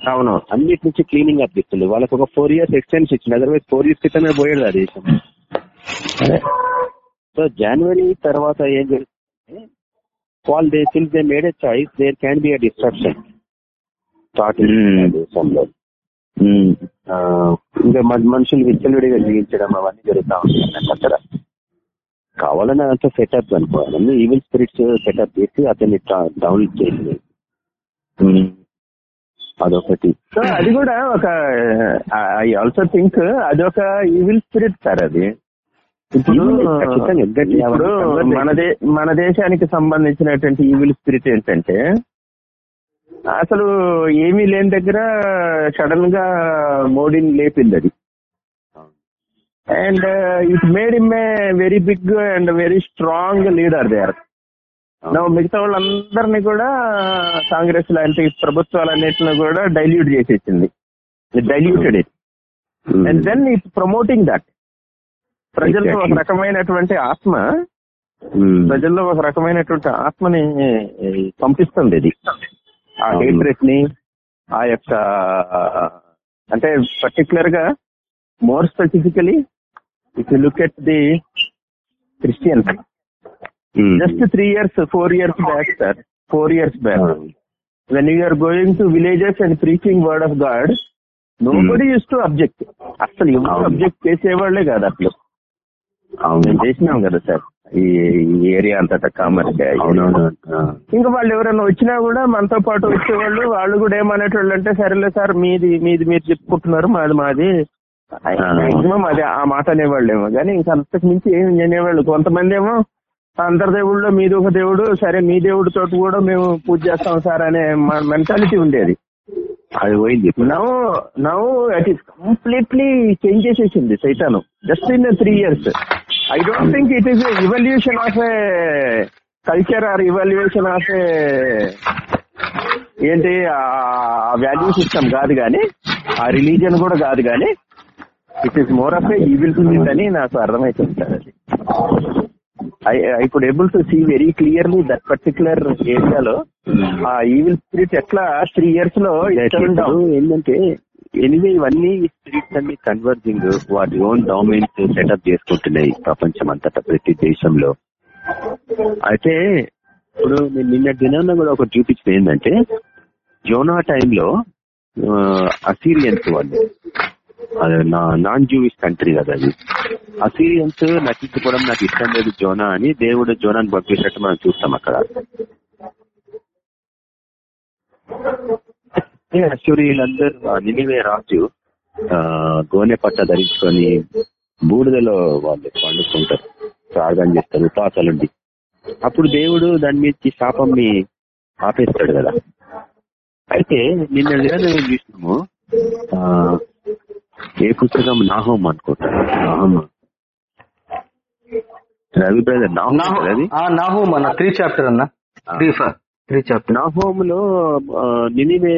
అవును. అన్నిటి నుంచి క్లీనింగ్ అప్ ఇస్తుంది వాళ్ళకి ఒక ఫోర్ ఇయర్స్ ఎక్స్టెన్షన్ ఇచ్చింది. అదర్వైజ్ ఫోర్ ఇయర్స్ క్రితమే పోయాడు ఆ దేశం. సో జనవరి తర్వాత ఏం జరుగుతుంది? వాళ్ళు they since they made a choice there can be a starting Hmm. దేశంలో ఇంకా మన మనుషులు విచ్చలుడిగా జీవించడం అవన్నీ జరుగుతా ఉంటాయి అక్కడ. కావాలని అంత సెటప్ అనుకోవాలి అన్ని ఈవిల్ స్పిరిట్స్ సెటప్ చేసి అతన్ని డౌన్ చేసి. అదొకటి. సో అది కూడా ఒక ఐ ఆల్సో థింక్ అది ఒక ఈవిల్ స్పిరిట్ సార్ అది. ఇప్పుడు మన దేశానికి సంబంధించినటువంటి ఈవిల్ స్పిరిట్ ఏంటంటే అసలు ఏమీ లేని దగ్గర సడన్గా మోడీని లేపింది అది. And it made him a very big and very strong leader there నా మిగతా వాళ్ళందరినీ కూడా కాంగ్రెస్ లాంటి ప్రభుత్వాలన్నిటిని కూడా డైల్యూట్ చేసేసింది. Diluted it and then it promoting that ప్రజల్లో ఒక. రకమైనటువంటి ఆత్మ Hmm. ప్రజల్లో ఒక రకమైనటువంటి ఆత్మని పంపిస్తుంది ఇది ఆ. హేట్రెట్ని ఆ యొక్క అంటే పర్టికులర్గా more specifically if you look at the Christians. Just three years four years back sir four years back when you're going to villages and preaching word of God nobody use to object అసలు ఎవరు. అబ్జెక్ట్ చేసేవాళ్ళే కాదు అసలు మేము చేసినాం కదా సార్. ఈ ఏరియా అంతటా కామర్స్. ఇంకా వాళ్ళు ఎవరైనా వచ్చినా కూడా మనతో పాటు వచ్చేవాళ్ళు వాళ్ళు కూడా ఏమనేటోళ్ళు అంటే సరేలే సార్ మీది మీది మీరు చెప్పుకుంటున్నారు మాది మాది. మాక్సిమం అదే ఆ మాట అనేవాళ్ళేమో. కానీ ఇంకా అంతకు మించి ఏం అనేవాళ్ళు కొంతమంది ఏమో అందరి దేవుళ్ళలో మీది ఒక దేవుడు సరే మీ దేవుడి తోటి కూడా మేము పూజ చేస్తాం సార్ అనే మెంటాలిటీ ఉండేది. అది పోయింది ఇప్పుడు. Now now it is completely change చేసేసింది సైతాను just in three years I don't think it is evolution of a culture or evaluation of a ఏంటి ఆ వాల్యూ సిస్టమ్ కాదు కానీ ఆ రిలీజియన్ కూడా కాదు కానీ it is more of a evil spirit అని నాకు అర్థమైతుంది సార్ అది I could able to see very clearly that particular ఏరియాలో ఆ ఈవిల్ స్పిరిట్ ఎట్లా త్రీ ఇయర్స్లో ఏంటంటే ఎనివే ఇవన్నీ స్పిరిట్స్ అన్ని కన్వర్జింగ్ వాటి ఓన్ డొమైన్స్ సెటప్ చేసుకుంటున్నాయి ప్రపంచం అంతటా ప్రతి దేశంలో. అయితే ఇప్పుడు నేను నిన్న దినాన్న కూడా ఒక చూపించింది ఏంటంటే జోనా టైంలో అసీరియన్స్ వాళ్ళు నాన్ జూవిష్ కంట్రీ కదా అది. అసీరియన్స్ నటించుకోవడం నాకు ఇష్టం లేదు జోనా అని దేవుడు జోనాని పంపించినట్టు మనం చూస్తాం అక్కడ. అసూరియులందరూ ఆ నినివే రాజు గోనె పట్ట ధరించుకొని బూడిదలో వాళ్ళు పండుకుంటారు ప్రార్థన చేస్తారు ఉపాసాలుండి. అప్పుడు దేవుడు దాని మీద శాపంని ఆపేస్తాడు కదా. అయితే నిన్న దినాన చూసినాము ఏ పుస్తకం నాహోం అనుకుంటాను నాహోం. రవి బ్రదర్ నాహోం మన త్రీ చాప్టర్ అన్న. Three three chapter. నాహోమ్లో నినివే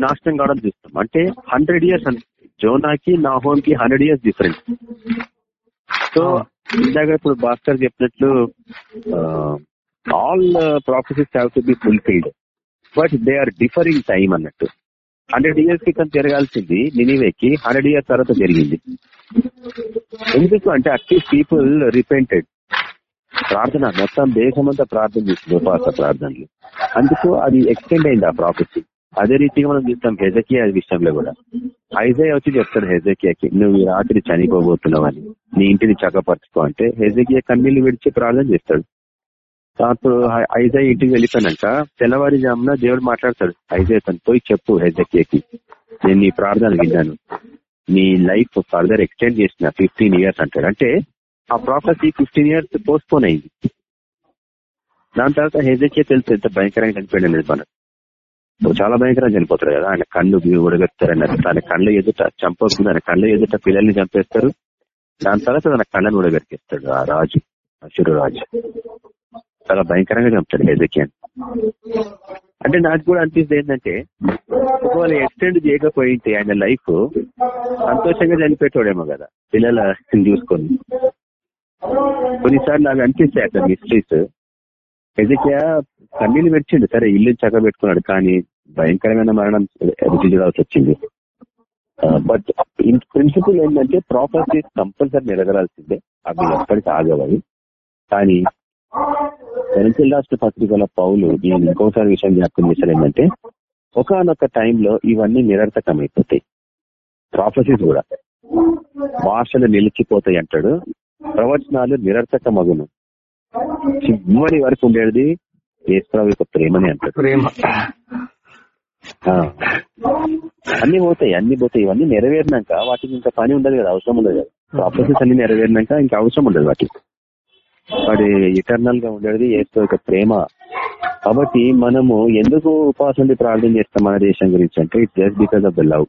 నాశనం కావడం చూస్తాం. అంటే హండ్రెడ్ ఇయర్స్ అని. జోనాకి నాహోమ్కి హండ్రెడ్ ఇయర్స్ డిఫరెన్స్ సో ఇందాక ఇప్పుడు భాస్కర్ చెప్పినట్లు all prophecies have to be fulfilled but they are differing time అన్నట్టు. హండ్రెడ్ ఇయర్స్ క్రితం జరగాల్సింది నినివేకి హండ్రెడ్ ఇయర్స్ తర్వాత జరిగింది. ఎందుకు అంటే అట్లీస్ట్ పీపుల్ రిపెంటెడ్. ప్రార్థన మొత్తం దేశమంతా ప్రార్థన చేసింది ఉపవాస ప్రార్థనలు. అందుకు అది ఎక్స్టెండ్ అయింది ఆ ప్రాఫెసీ అదే రీతిగా మనం చూస్తాం హెజకియా విషయంలో కూడా. ఐజయ్ వచ్చి చెప్తాడు హెజకియాకి నువ్వు రాత్రి చనిపోబోతున్నావు అని నీ ఇంటిని చక్కపరచుకో అంటే హెజకియా కన్నీళ్ళు విడిచి ప్రార్థన చేస్తాడు. అప్పుడు ఐజయ్ ఇంటికి వెళ్ళిపోయినాక తెల్లవారుజామున దేవుడు మాట్లాడతాడు. ఐజయ్ తను పోయి చెప్పు హెజకియాకి నేను నీ ప్రార్థన విన్నాను. నీ లైఫ్ ఫర్దర్ ఎక్స్టెండ్ చేసిన ఫిఫ్టీన్ ఇయర్స్ అంటాడు. అంటే ఆ ప్రాఫెసీ ఫిఫ్టీన్ ఇయర్స్ పోస్ట్పోన్ అయింది. దాని తర్వాత హెజకే తెలుసు ఎంత భయంకరంగా చనిపోయాడు అనేది మనం చాలా భయంకరంగా చనిపోతారు కదా. ఆయన కళ్ళు ఉడగెత్తారు అన్నారు తన కళ్ళు ఎదుట చంపకుండా ఆయన కళ్ళు ఎదుట పిల్లల్ని చంపేస్తారు. దాని తర్వాత తన కళ్ళను ఉడగెత్తిస్తాడు ఆ రాజు అసురు రాజు చాలా భయంకరంగా చంపుతాడు హెజకియా అంటే నాకు కూడా అనిపిస్తుంది ఏంటంటే ఒకవేళ ఎక్స్టెండ్ చేయకపోయింటే ఆయన లైఫ్ సంతోషంగా చనిపెట్టాడేమో కదా పిల్లల చూసుకొని. కొన్నిసార్లు నాకు అనిపిస్తాయి అట్లా మిస్టరీస్ ఎజకియా కన్నీళ్ళు పెట్టిండు సరే ఇల్లు చక్క పెట్టుకున్నాడు కానీ భయంకరమైన మరణం రుచి చూడాల్సి వచ్చింది. బట్ ఇన్ ప్రిన్సిపల్ ఏంటంటే ప్రాపర్టీస్ కంపల్సరీ నెరవేరాల్సిందే. అవి ఎప్పటికీ ఆగవవి కానీ వెనకల్ రాష్ట్ర పత్రికల పౌలు నేను ఇంకోసారి విషయం జ్ఞాపకం చేశారు ఏంటంటే ఒకనొక టైంలో ఇవన్నీ నిరర్థకమైపోతాయి. ప్రాఫెసీస్ కూడా. భాషలు నిలిచిపోతాయి అంటాడు. ప్రవచనాలు నిరర్థక మగును చివరి వరకు ఉండేది యేసుప్రభు యొక్క ప్రేమని అంటాడు. ప్రేమ. అన్ని పోతాయి అన్ని పోతాయి. ఇవన్నీ నెరవేరినాక వాటికి ఇంకా పని ఉండదు కదా అవసరం ఉండదు కదా. ప్రాఫెసెస్ అన్ని నెరవేరినాక ఇంకా అవసరం ఉండదు వాటికి. వాడి ఇటర్నల్గా ఉండేది ఏసు యొక్క ప్రేమ. కాబట్టి మనము ఎందుకు ఉపాసండి ప్రార్థన చేస్తాం మన దేశం గురించి అంటే it's just because of the love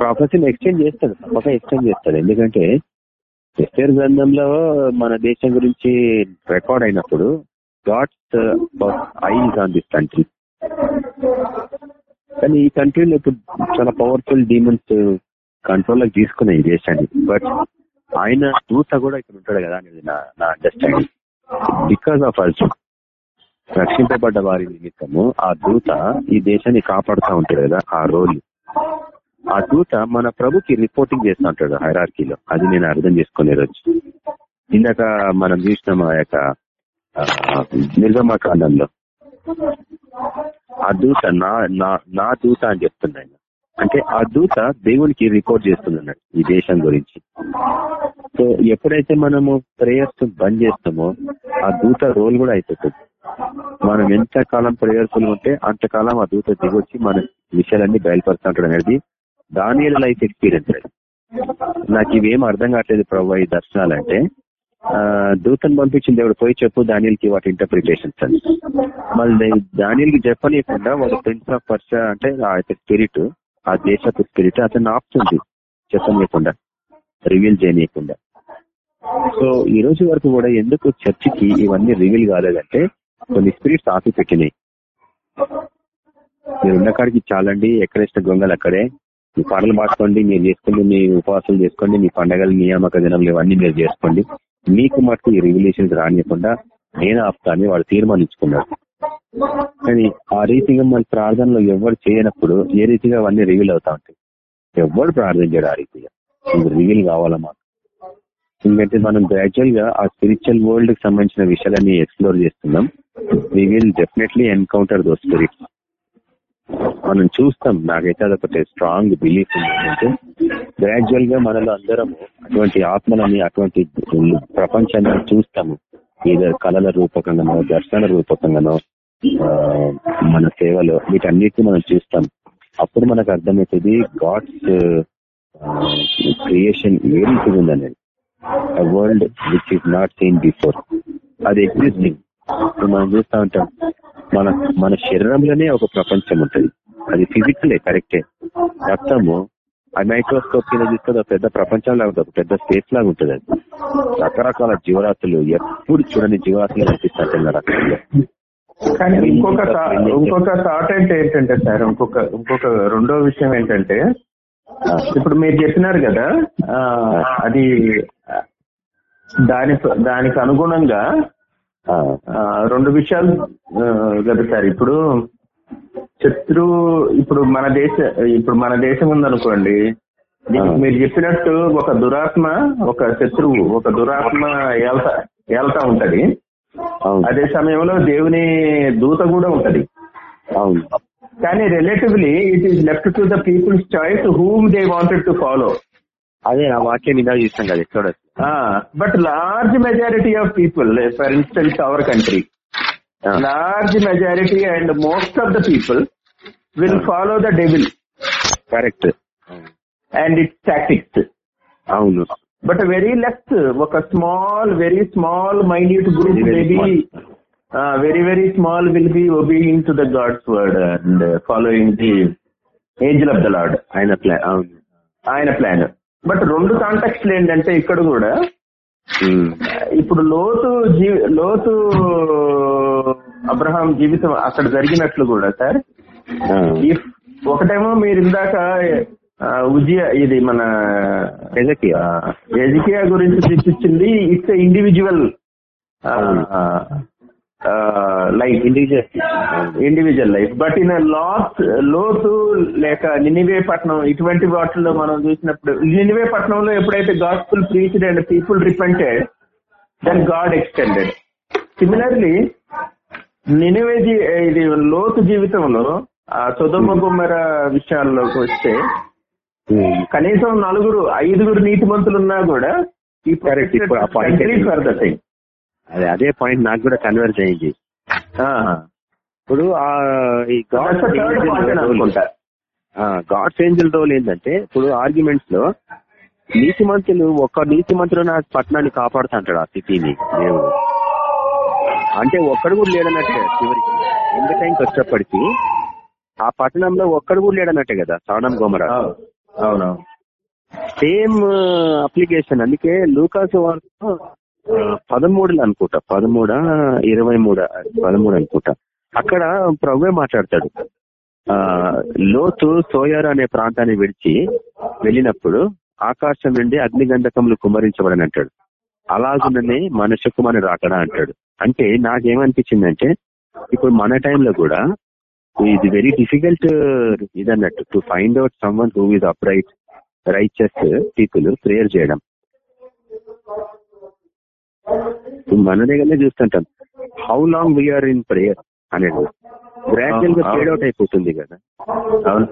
ప్రాఫెసీని exchange చేస్తాడు తప్పక ఎక్స్చేంజ్ చేస్తాడు. ఎందుకంటే ఎస్టర్ గ్రంథంలో మన దేశం గురించి రికార్డ్ అయినప్పుడు God's eyes on this country కానీ ఈ కంట్రీలో ఇప్పుడు చాలా పవర్ఫుల్ డీమన్స్ కంట్రోల్ తీసుకున్నాయి ఈ దేశాన్ని. బట్ ఆయన దూత కూడా ఇక్కడ ఉంటాడు కదా అనేది నా నా అండర్స్టాండింగ్ బికాస్ ఆఫ్ అల్స్ రక్షింపబడ్డ వారి నిమిత్తము ఆ దూత ఈ దేశాన్ని కాపాడుతూ ఉంటాడు కదా ఆ రోల్ ఆ దూత మన ప్రభుకి రిపోర్టింగ్ చేస్తూ ఉంటాడు హైరార్కీలో అది నేను అర్థం చేసుకునే రోజు. ఇందాక మనం చూసినాం ఆ యొక్క నిర్గమకాండంలో. ఆ దూత నా నా- నా దూత అని చెప్తున్నాయి అంటే ఆ దూత దేవునికి రికార్డ్ చేస్తున్నాడు ఈ దేశం గురించి. సో ఎప్పుడైతే మనము ప్రేయర్స్ బంద్ చేస్తామో ఆ దూత రోల్ కూడా అయిపోతుంది. మనం ఎంత కాలం ప్రేయర్ఫుల్ ఉంటే అంతకాలం ఆ దూత దిగొచ్చి మన విషయాలన్నీ బయలుపరుస్తుంటాడు అనేది దాని లైఫ్ ఎక్స్పీరియన్స్ అది. నాకు ఇవేం అర్థం కావట్లేదు ప్రభు ఈ దర్శనాలు అంటే దూతను పంపించింది దేవుడు పోయి చెప్పు దానియల్కి వాటి ఇంటర్ప్రిటేషన్స్ అని. మళ్ళీ దానియల్కి చెప్పలేకుండా వాడు ప్రిన్స్ ఆఫ్ పర్ష అంటే ఆ యొక్క స్పిరిట్ ఆ దేశపు స్పిరిట్ అతను ఆపుతుంది. చెప్పనీయకుండా రివీల్ చేయనీయకుండా. సో ఈ రోజు వరకు కూడా ఎందుకు చర్చికి ఇవన్నీ రివీల్ కాలేదంటే కొన్ని స్పిరిట్స్ ఆపి పెట్టినాయి మీరు ఉన్నకాడికి చాలండి ఎక్కడేసిన గొంగలు అక్కడే. మీ పాటలు మార్చుకోండి మీరు చేసుకోండి మీ ఉపవాసాలు చేసుకోండి మీ పండగలు నియామక దినములు ఇవన్నీ మీరు చేసుకోండి. మీకు మటుకు ఈ రెగ్యులేషన్స్ రానియకుండా నేను ఆపుతాను వాడు తీర్మానించుకున్నాడు. కానీ ఆ రీతిగా మన ప్రార్థనలో ఎవరు చేయనప్పుడు ఏ రీతిగా అవన్నీ రివీల్ అవుతా ఉంటాయి? ఎవరు ప్రార్థన చేయడు ఆ రీతిగా? రివీల్ కావాలా మాకు? ఎందుకంటే మనం గ్రాడ్యువల్గా ఆ స్పిరిచువల్ వరల్డ్కి సంబంధించిన విషయాలన్నీ ఎక్స్ప్లోర్ చేస్తున్నాం. We will definitely encounter those spirits మనం చూస్తాం. నాకైతే అదొకటి స్ట్రాంగ్ బిలీఫ్ ఏంటంటే గ్రాడ్యువల్గా మనలో అందరము అటువంటి ఆత్మలని అటువంటి ప్రపంచాన్ని చూస్తాము. ఏదో కళల రూపకంగానో దర్శన రూపకంగానో మన సేవలో వీటన్నిటిని మనం చూస్తాం. అప్పుడు మనకు అర్థమవుతుంది గాడ్స్ క్రియేషన్ ఏ రీతిగా ఉందనేది. World which is not seen before అది ఎగ్జిస్టింగ్ ఇప్పుడు మనం చూస్తూ ఉంటాం మన మన శరీరంలోనే ఒక ప్రపంచం ఉంటుంది. అది ఫిజికలే కరెక్టే రక్తము ఆ మైక్రోస్కోప్ కింద చూస్తే ఒక పెద్ద ప్రపంచం లాగా ఉంటుంది ఒక పెద్ద స్పేస్ లాగా ఉంటుంది అది. రకరకాల జీవరాశులు ఎప్పుడు చూడని జీవరాశులు కనిపిస్తుంటాయి రక్తంలో కానీ ఇంకొక ఇంకొక థాట్ అంటే ఏంటంటే సార్ ఇంకొక ఇంకొక రెండో విషయం ఏంటంటే ఇప్పుడు మీరు చెప్పినారు కదా అది దాని దానికి అనుగుణంగా రెండు విషయాలు కదా సార్ ఇప్పుడు శత్రు ఇప్పుడు మన దేశ ఇప్పుడు మన దేశం ఉందనుకోండి. మీరు చెప్పినట్టు ఒక దురాత్మ ఒక శత్రువు ఒక దురాత్మ ఏల్తా ఏల్తా ఉంటది అదే సమయంలో దేవుని దూత కూడా ఉంటది. కానీ relatively it is left to the people's choice whom they wanted to follow అదే ఆ వాక్యం ఇందాక చూసాం కదా ఎక్కడ but large majority of people for instance our country large majority and most of the people will follow the devil correct and its tactics అవును. బట్ వెరీ లెస్ ఒక small very small minute group maybe very very small will be obeying to the God's word and following the angel of the Lord ఆయన ప్లాన్ ఆయన ప్లాన్ బట్ రెండు కాంటాక్ట్లు ఏంటంటే ఇక్కడ కూడా. ఇప్పుడు లోతు జీ లోతు అబ్రహాం జీవితం అక్కడ జరిగినట్లు కూడా సార్. ఒకటేమో మీరు ఇందాక ఉజియ ఇది మన. ఎజికియా? గురించి చూపించింది it's individual life individual individual life but in loss లోతు లేక నినివే పట్నం ఇటువంటి వాటిల్లో మనం చూసినప్పుడు నినివే పట్నంలో ఎప్పుడైతే gospel preached and people repented then God extended similarly Nineveh ఇది లోతు జీవితంలో ఆ సుధమ గుమ్మర విషయాల్లోకి వస్తే. కనీసం నలుగురు ఐదుగురు నీతిమంతులు ఉన్నా కూడా అదే అదే పాయింట్ నాకు కూడా కన్వర్ట్ అయ్యింది ఇప్పుడు ఆ ఈ గాడ్స్ ఏంజల్ రోల్ ఏంటంటే ఇప్పుడు ఆర్గ్యుమెంట్స్లో నీతిమంతులు ఒక్క నీతిమంతుడు నా పట్టణాన్ని కాపాడుతా అంటాడు ఆ సిటీని దేవుడు. అంటే ఒక్కడు కూడా లేడన్నట్టే చివరికి. ఎంత టైంకి వచ్చేప్పటికి ఆ పట్టణంలో ఒక్కడు కూడా లేడన్నట్టే కదా సవనం గోమరా. అవునా? Same application. అందుకే లూకాసు వార్త పదమూడులు అనుకుంటా. పదమూడా ఇరవై మూడ పదమూడు అనుకుంటా. అక్కడ ప్రభువే మాట్లాడతాడు. ఆ లోతు సోయర్ అనే ప్రాంతాన్ని విడిచి వెళ్ళినప్పుడు ఆకాశం నుండి అగ్నిగంధకములు కుమరించబడని అంటాడు. అలాగుననే మనుష్య కుమారుని రాకడా అంటాడు. అంటే నాకేమనిపించిందంటే ఇప్పుడు మన టైంలో కూడా ఇది very difficult ఇదన్నట్టు to find out someone who is upright righteous people prayer చేయడం మన దగ్గరనే చూస్తుంటాం. How long we are in prayer అనేది. గ్రాడ్యువల్గా ఫేడ్ అవుట్ అయిపోతుంది కదా. అవును.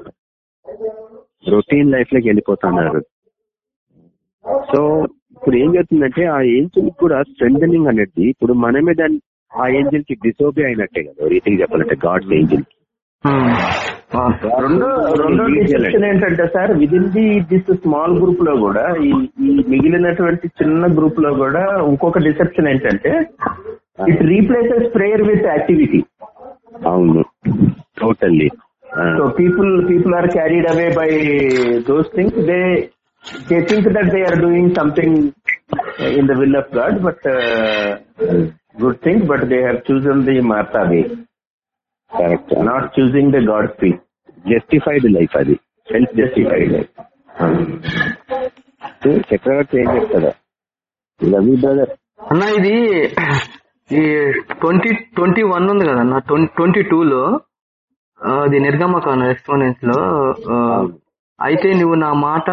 రొటీన్ లైఫ్లోకి వెళ్ళిపోతున్నారు. సో ఇప్పుడు ఏం జరుగుతుందంటే ఆ ఏంజిల్ కూడా స్ట్రెంగ్ అనేది ఇప్పుడు మనమే దాన్ని ఆ ఏంజిల్కి డిసోబే అయినట్టే కదా రీతికి చెప్పాలంటే గాడ్స్ ఏంజిల్ రెండో రెండో డిసెప్షన్ ఏంటంటే sir within the this small గ్రూప్లో కూడా ఈ ఈ మిగిలినటువంటి చిన్న గ్రూప్లో కూడా ఇంకొక డిసెప్షన్ ఏంటంటే it replaces prayer with activity అవును. Totally so people people are carried away by those things they they think that they are doing something in the will of God but good thing but they have chosen the Martha way correct not choosing the God speak justified life అది సెల్ఫ్ జస్టిఫైడ్ లైఫ్ చక్రవర్తి ఏం చెప్తాడా? లవ్ యూ బ్రదర్ అన్న ఇది ఈ ట్వంటీ ట్వంటీ వన్ ఉంది కదన్న ట్వంటీ టూ లో అది నిర్గమకాండ ఎక్స్పోనెన్స్లో అయితే నువ్వు నా మాట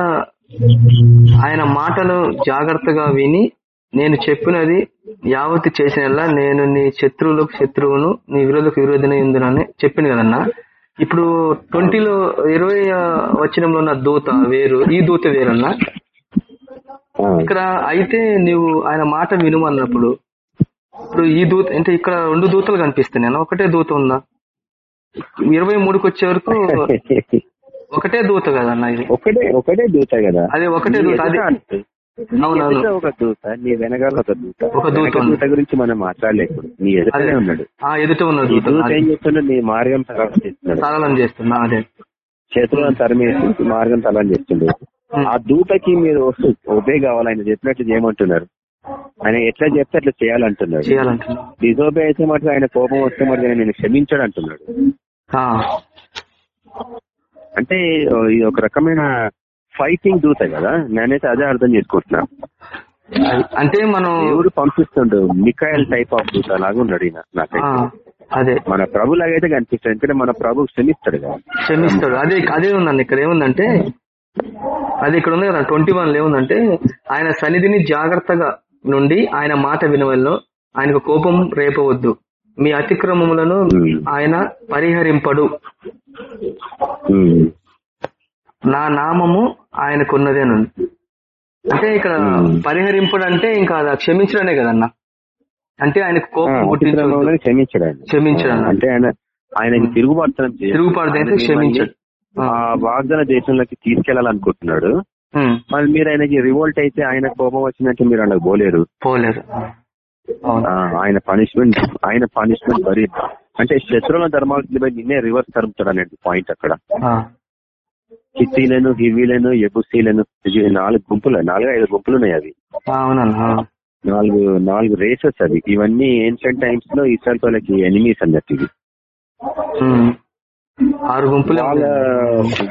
ఆయన మాటలు జాగ్రత్తగా విని నేను చెప్పినది యావత్తు చేసిన నేను నీ శత్రువులకు శత్రువును నీ విరోధకు విరోధిన ఇందునని చెప్పింది కదన్నా. ఇప్పుడు ట్వంటీలో ఇరవై వచనంలో ఉన్న దూత వేరు. ఈ దూత వేరన్నా? ఇక్కడ అయితే నువ్వు ఆయన మాట వినుమన్నప్పుడు ఇప్పుడు ఈ దూత అంటే ఇక్కడ రెండు దూతలు కనిపిస్తున్నాయి. ఒకటే దూత ఉందా? ఇరవై మూడుకి వచ్చే వరకు ఒకటే దూత కదన్న ఇది. ఒకటే ఒకటే దూత కదా. అదే ఒకటే దూత, అది- ఒక దూత నీ వెనకాల ఒక దూత. ఒక దూత. దూత గురించి మనం మాట్లాడలేకుండా. నీ ఎదుటనే అదే. ఉన్నాడు. ఆ ఎదుట ఉన్న ఈ దూత. దూత అది. ఏం చేస్తున్నాడు నీ మార్గం సరళం చేస్తున్నాడు. సరళం చేస్తున్నా అదే. చేతులను తరిమేసి మార్గం సరళం చేస్తుండే. ఆ దూతకి మీరు ఒబే కావాలి. ఆయన చెప్పినట్లు చేయమంటున్నారు. ఆయన ఎట్లా చెప్తే అట్లా చేయాలంటున్నాడు. చేయాలంటున్నా డిజోబే అయితే మటుకు ఆయన కోపం వస్తే మటుకు నేను క్షమించాడు అంటున్నాడు అంటే ఇది ఒక రకమైన ఫైటింగ్ దూత కదా నేనైతే అదే అర్థం చేసుకుంటున్నా. అంటే మనం దేవుడు పంపిస్తుండు మికాయల్ టైప్ ఆఫ్ దూత లాగా ఉన్నాడు ఈయన ఆ, నాకైతే అదే మన ప్రభు లాగైతే కనిపిస్తాడు ఎందుకంటే మన ప్రభు క్షమిస్తాడు కదా క్షమిస్తాడు అదే అదే ఉందండి ఇక్కడ ఏముందంటే అది ఇక్కడ ఉంది కదా ట్వంటీ వన్ ఏముందంటే ఆయన సన్నిధిని జాగ్రత్తగా నుండి ఆయన మాట వినవల్లో ఆయనకు కోపం రేపవద్దు మీ అతిక్రమములను. ఆయన పరిహరింపడు. నా నామము ఆయనకున్నదే అని ఉంది అంటే ఇక్కడ. పరిహరింపడు అంటే ఇంకా అది క్షమించడమే కదన్న. అంటే ఆయనకు ఆ, కోపం పుట్టించవద్దు క్షమించడు. ఆయన. అంటే ఆయన ఆయనకి తిరుగుబాటుతనం. తిరుగుబాటు అయితే ఆయన క్షమించడు. వాగ్దాన దేశంలోకి తీసుకెళ్ళాలనుకుంటున్నాడు. మరి మీరు ఆయనకి రివోల్ట్ అయితే ఆయన కోపం వచ్చినట్టు మీరు ఆయనకు పోలేరు. ఆ, ఆయన పనిష్మెంట్ ఆయన పనిష్మెంట్ మరి అంటే శత్రువుల ధర్మాలు నిన్నే రివర్స్ తరుముతాడు అనేది పాయింట్ అక్కడ. ఆ, హిత్తీలను హివీలను ఎబుసీలను నాలుగు గుంపులు నాలుగు ఐదు గుంపులు ఉన్నాయి అవి. నాలుగు నాలుగు రేసెస్ అవి. ఇవన్నీ ఏన్షియంట్ టైమ్స్లో ఇస్రాయల్ వాళ్ళకి ఎనిమీస్ అన్నట్టు ఇవి. ఆరు గుంపులు వాళ్ళ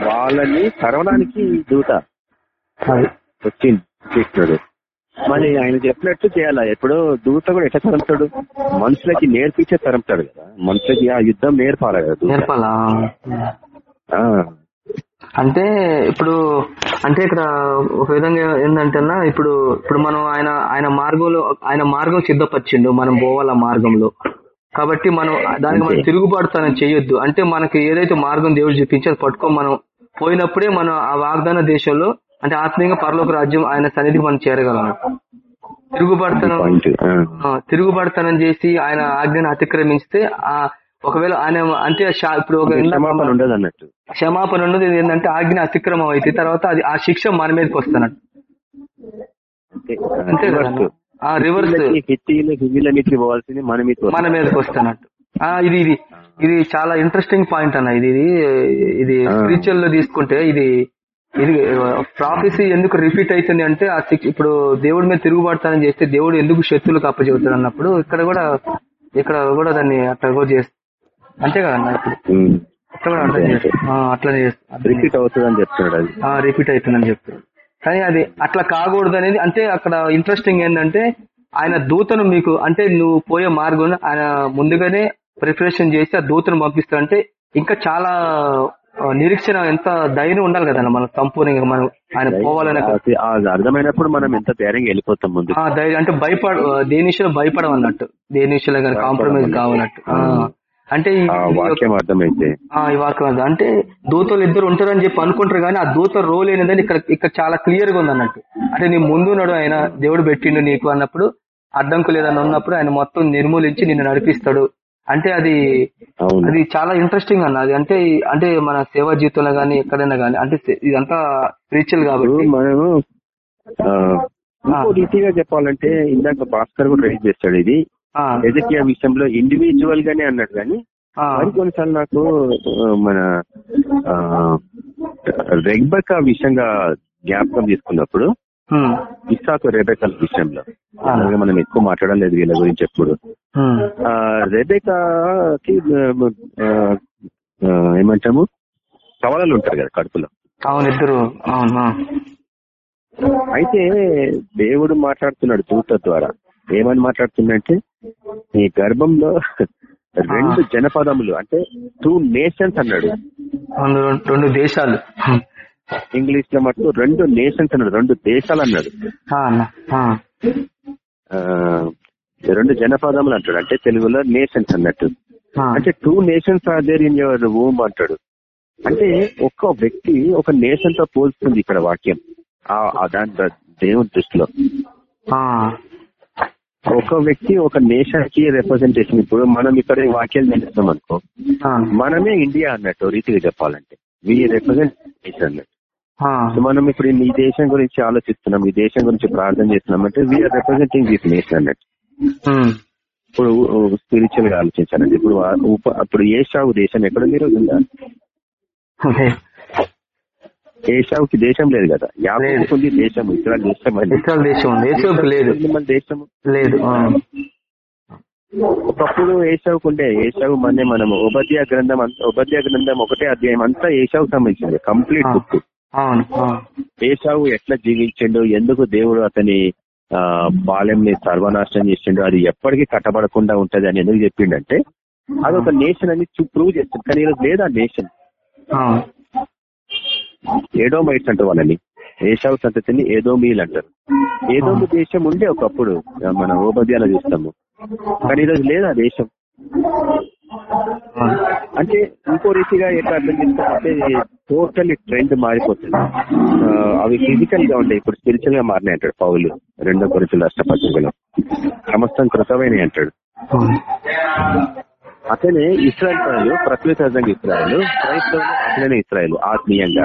వాళ్ళని తరవడానికి దూత వచ్చింది మరి ఆయన చెప్పినట్టు చేయాలా? ఎప్పుడు దూత కూడా ఎట్లా తరంతాడు మనుషులకి నేర్పించే తరంతాడు కదా. మనుషులకి ఆ యుద్ధం నేర్పాలి కదా నేర్పాలా? అంటే ఇప్పుడు అంటే ఇక్కడ ఒక విధంగా ఏంటంటే ఇప్పుడు ఇప్పుడు మనం ఆయన ఆయన మార్గంలో ఆయన మార్గం సిద్ధపరిచిండు మనం పోవాల మార్గంలో కాబట్టి మనం దానికి మనం. తిరుగుబాటుతనం చేయొద్దు అంటే మనకి ఏదైతే మార్గం దేవుడు చూపించి అది పట్టుకొని మనం పోయినప్పుడే మనం ఆ వాగ్దాన దేశంలో అంటే ఆత్మీయంగా పరలోక రాజ్యం ఆయన సన్నిధికి మనం చేరగలం. ఆ, తిరుగుబాటుతనం చేసి ఆయన ఆజ్ఞను అతిక్రమిస్తే ఆ ఒకవేళ ఆయన అంటే ఇప్పుడు ఒక క్షమాపణ ఉండదు అన్నట్టు క్షమాపణ ఉన్నది ఏంటంటే ఆజ్ఞ అతిక్రమం అయితే తర్వాత అది ఆ శిక్ష మన మీదకి వస్తున్నట్టు అంతే. ఆ రివర్స్ పోవాల్సింది మన మీద మన మీదకి వస్తున్నట్టు ఆ ఇది ఇది ఇది చాలా ఇంట్రెస్టింగ్ పాయింట్ అన్న ఇది ఇది. స్పిరిచువల్లో తీసుకుంటే ఇది ఇది ప్రాఫెసీ ఎందుకు రిపీట్ అవుతుంది అంటే ఆ ఇప్పుడు దేవుడి మీద తిరుగుబాటుతనం చేస్తే దేవుడు ఎందుకు శత్రులకు అప్పచెబుతాడు అన్నప్పుడు ఇక్కడ కూడా ఇక్కడ కూడా దాన్ని అట్లా కూడా చేస్తా అంతే కదన్న ఇప్పుడు? అట్లా రిపీట్ అవుతుంది అని చెప్తున్నాడు అది. రిపీట్ అవుతుందని చెప్తారు కానీ అది అట్లా కాకూడదు అనేది అంటే అక్కడ ఇంట్రెస్టింగ్ ఏంటంటే ఆయన దూతను మీకు అంటే నువ్వు పోయే మార్గం ఆయన ముందుగానే ప్రిపరేషన్ చేసి ఆ దూతను పంపిస్తారంటే ఇంకా చాలా నిరీక్షణ ఎంత ధైర్యం ఉండాలి కదా మనం సంపూర్ణంగా మనం ఆయన పోవాలనే అర్థమైనప్పుడు మనం ఎంత ధైర్యంగా వెళ్ళిపోతాం ముందు. ధైర్యం అంటే భయపడ దేని విషయంలో భయపడం అన్నట్టు దేని విషయంలో కాంప్రమైజ్ కావాలన్నట్టు. అంటే వాక్యం అర్థమైతే ఆ, ఈ వాక్యం అది. అంటే దూతలు ఇద్దరు ఉంటారని చెప్పి అనుకుంటారు కానీ ఆ దూత రోల్ ఏంటంటే ఇక్కడ ఇక్కడ చాలా క్లియర్గా ఉంది అన్నట్టు. అంటే నీ ముందున్నాడు ఆయన దేవుడు పెట్టిండు నీకు అన్నప్పుడు అడ్డంకులు ఏదైనా ఉన్నప్పుడు ఆయన మొత్తం నిర్మూలించి నిన్ను నడిపిస్తాడు. అంటే అది అది చాలా ఇంట్రెస్టింగ్ అన్న. అది అంటే అంటే మన సేవా జీవితంలో గానీ ఎక్కడైనా గానీ అంటే ఇదంతా స్పిరిచువల్ కాబట్టి. మనము రీతిగా చెప్పాలంటే ఇందాక భాస్కర్ కూడా రైజ్ చేస్తాడు ఇది. ఎజకియా విషయంలో ఇండివిజువల్ గానే అన్నాడు కానీ మరి కొన్నిసార్లు నాకు ఆ, మన రెగ్బక విషయంగా జ్ఞాపకం తీసుకున్నప్పుడు ఇస్సాకు రెబెకల విషయంలో. మనం ఎక్కువ మాట్లాడలేదు వీళ్ళ గురించి ఎప్పుడు. రెబెకాకి ఏమంటాము? కవలలు ఉంటారు కదా కడుపులో. అవును ఇద్దరు. అయితే దేవుడు మాట్లాడుతున్నాడు దూత ద్వారా. ఏమని మాట్లాడుతున్నాడంటే నీ గర్భంలో రెండు జనపదములు అంటే టూ నేషన్స్ అన్నాడు. రెండు దేశాలు. ఇంగ్లీష్లో మటుకు రెండు నేషన్స్ అన్నాడు రెండు దేశాలు అన్నాడు. రెండు జనపదములు అంటాడు అంటే తెలుగులో నేషన్స్ అన్నట్టు. అంటే two nations are there in your womb అంటాడు. అంటే ఒక్క వ్యక్తి ఒక నేషన్తో పోల్చుతుంది ఇక్కడ వాక్యం. దాని దేవుని దృష్టిలో. ఒక వ్యక్తి ఒక నేషన్కి రిప్రజెంటేషన్ ఇప్పుడు మనం ఇక్కడ వాక్యాలు నేర్చున్నాం అనుకో. మనమే ఇండియా అన్నట్టు రీతిగా చెప్పాలంటే. వి రిప్రజెంట్ అన్నట్టు. మనం ఇప్పుడు ఈ దేశం గురించి ఆలోచిస్తున్నాం ఈ దేశం గురించి ప్రార్థన చేస్తున్నాం అంటే వీఆర్ రిప్రజెంటింగ్ దిస్ నేషన్ అన్నట్టు. ఇప్పుడు స్పిరిచువల్గా ఆలోచించాలండి ఇప్పుడు ఇప్పుడు ఏషావు దేశం ఎక్కడ మీరు. ఏషావుకి దేశం లేదు కదా. యాభైకి ఉంది దేశం ఇస్రాయల్ దేశం ఇస్రాయల్ దేశం లేదు. మన దేశం లేదు. ఒకప్పుడు ఏషావుకు ఉండే ఏషావు మనే మనము. ఉపాధ్యాయ గ్రంథం ఉపాధ్యాయ గ్రంథం ఒకటే అధ్యాయం అంతా ఏషావు సంబంధించింది. కంప్లీట్. బుక్. ఏషావు ఎట్లా జీవించిండు ఎందుకు దేవుడు అతని ఆ పాలెంని సర్వనాశనం చేసిండు అది ఎప్పటికీ కట్టబడకుండా ఉంటది అని ఎందుకు చెప్పిండంటే అది ఒక నేషన్ అని ప్రూవ్ చేస్తుంది కానీ ఈరోజు లేదా నేషన్? ఏడో ఏడోమైట్స్ అంటారు వాళ్ళని. ఏషావు సంతతిని ఏదోమీలు అంటారు. ఏదో దేశం ఉండే ఒకప్పుడు మన ఓపద్యాలు చూస్తాము. కానీ ఈరోజు లేదా దేశం? అంటే ఇంకో రీతిగా ఎట్లా అర్థం చేసుకోవాలంటే టోటల్ ట్రెండ్ మారిపోతుంది. అవి ఫిజికల్గా ఉంటాయి ఇప్పుడు స్పిరిచువల్గా మారినాయి అంటాడు పౌలు. రెండో కొరిచుల రాష్ట్రపతిలో సమస్తం కృతమైన అంటాడు. అతనే ఇస్రాయల్ ప్రజలు ప్రకృతి సహజంగా ఇస్రాయల్ క్రైస్తవులు అట్లనే ఇస్రాయల్ ఆత్మీయంగా.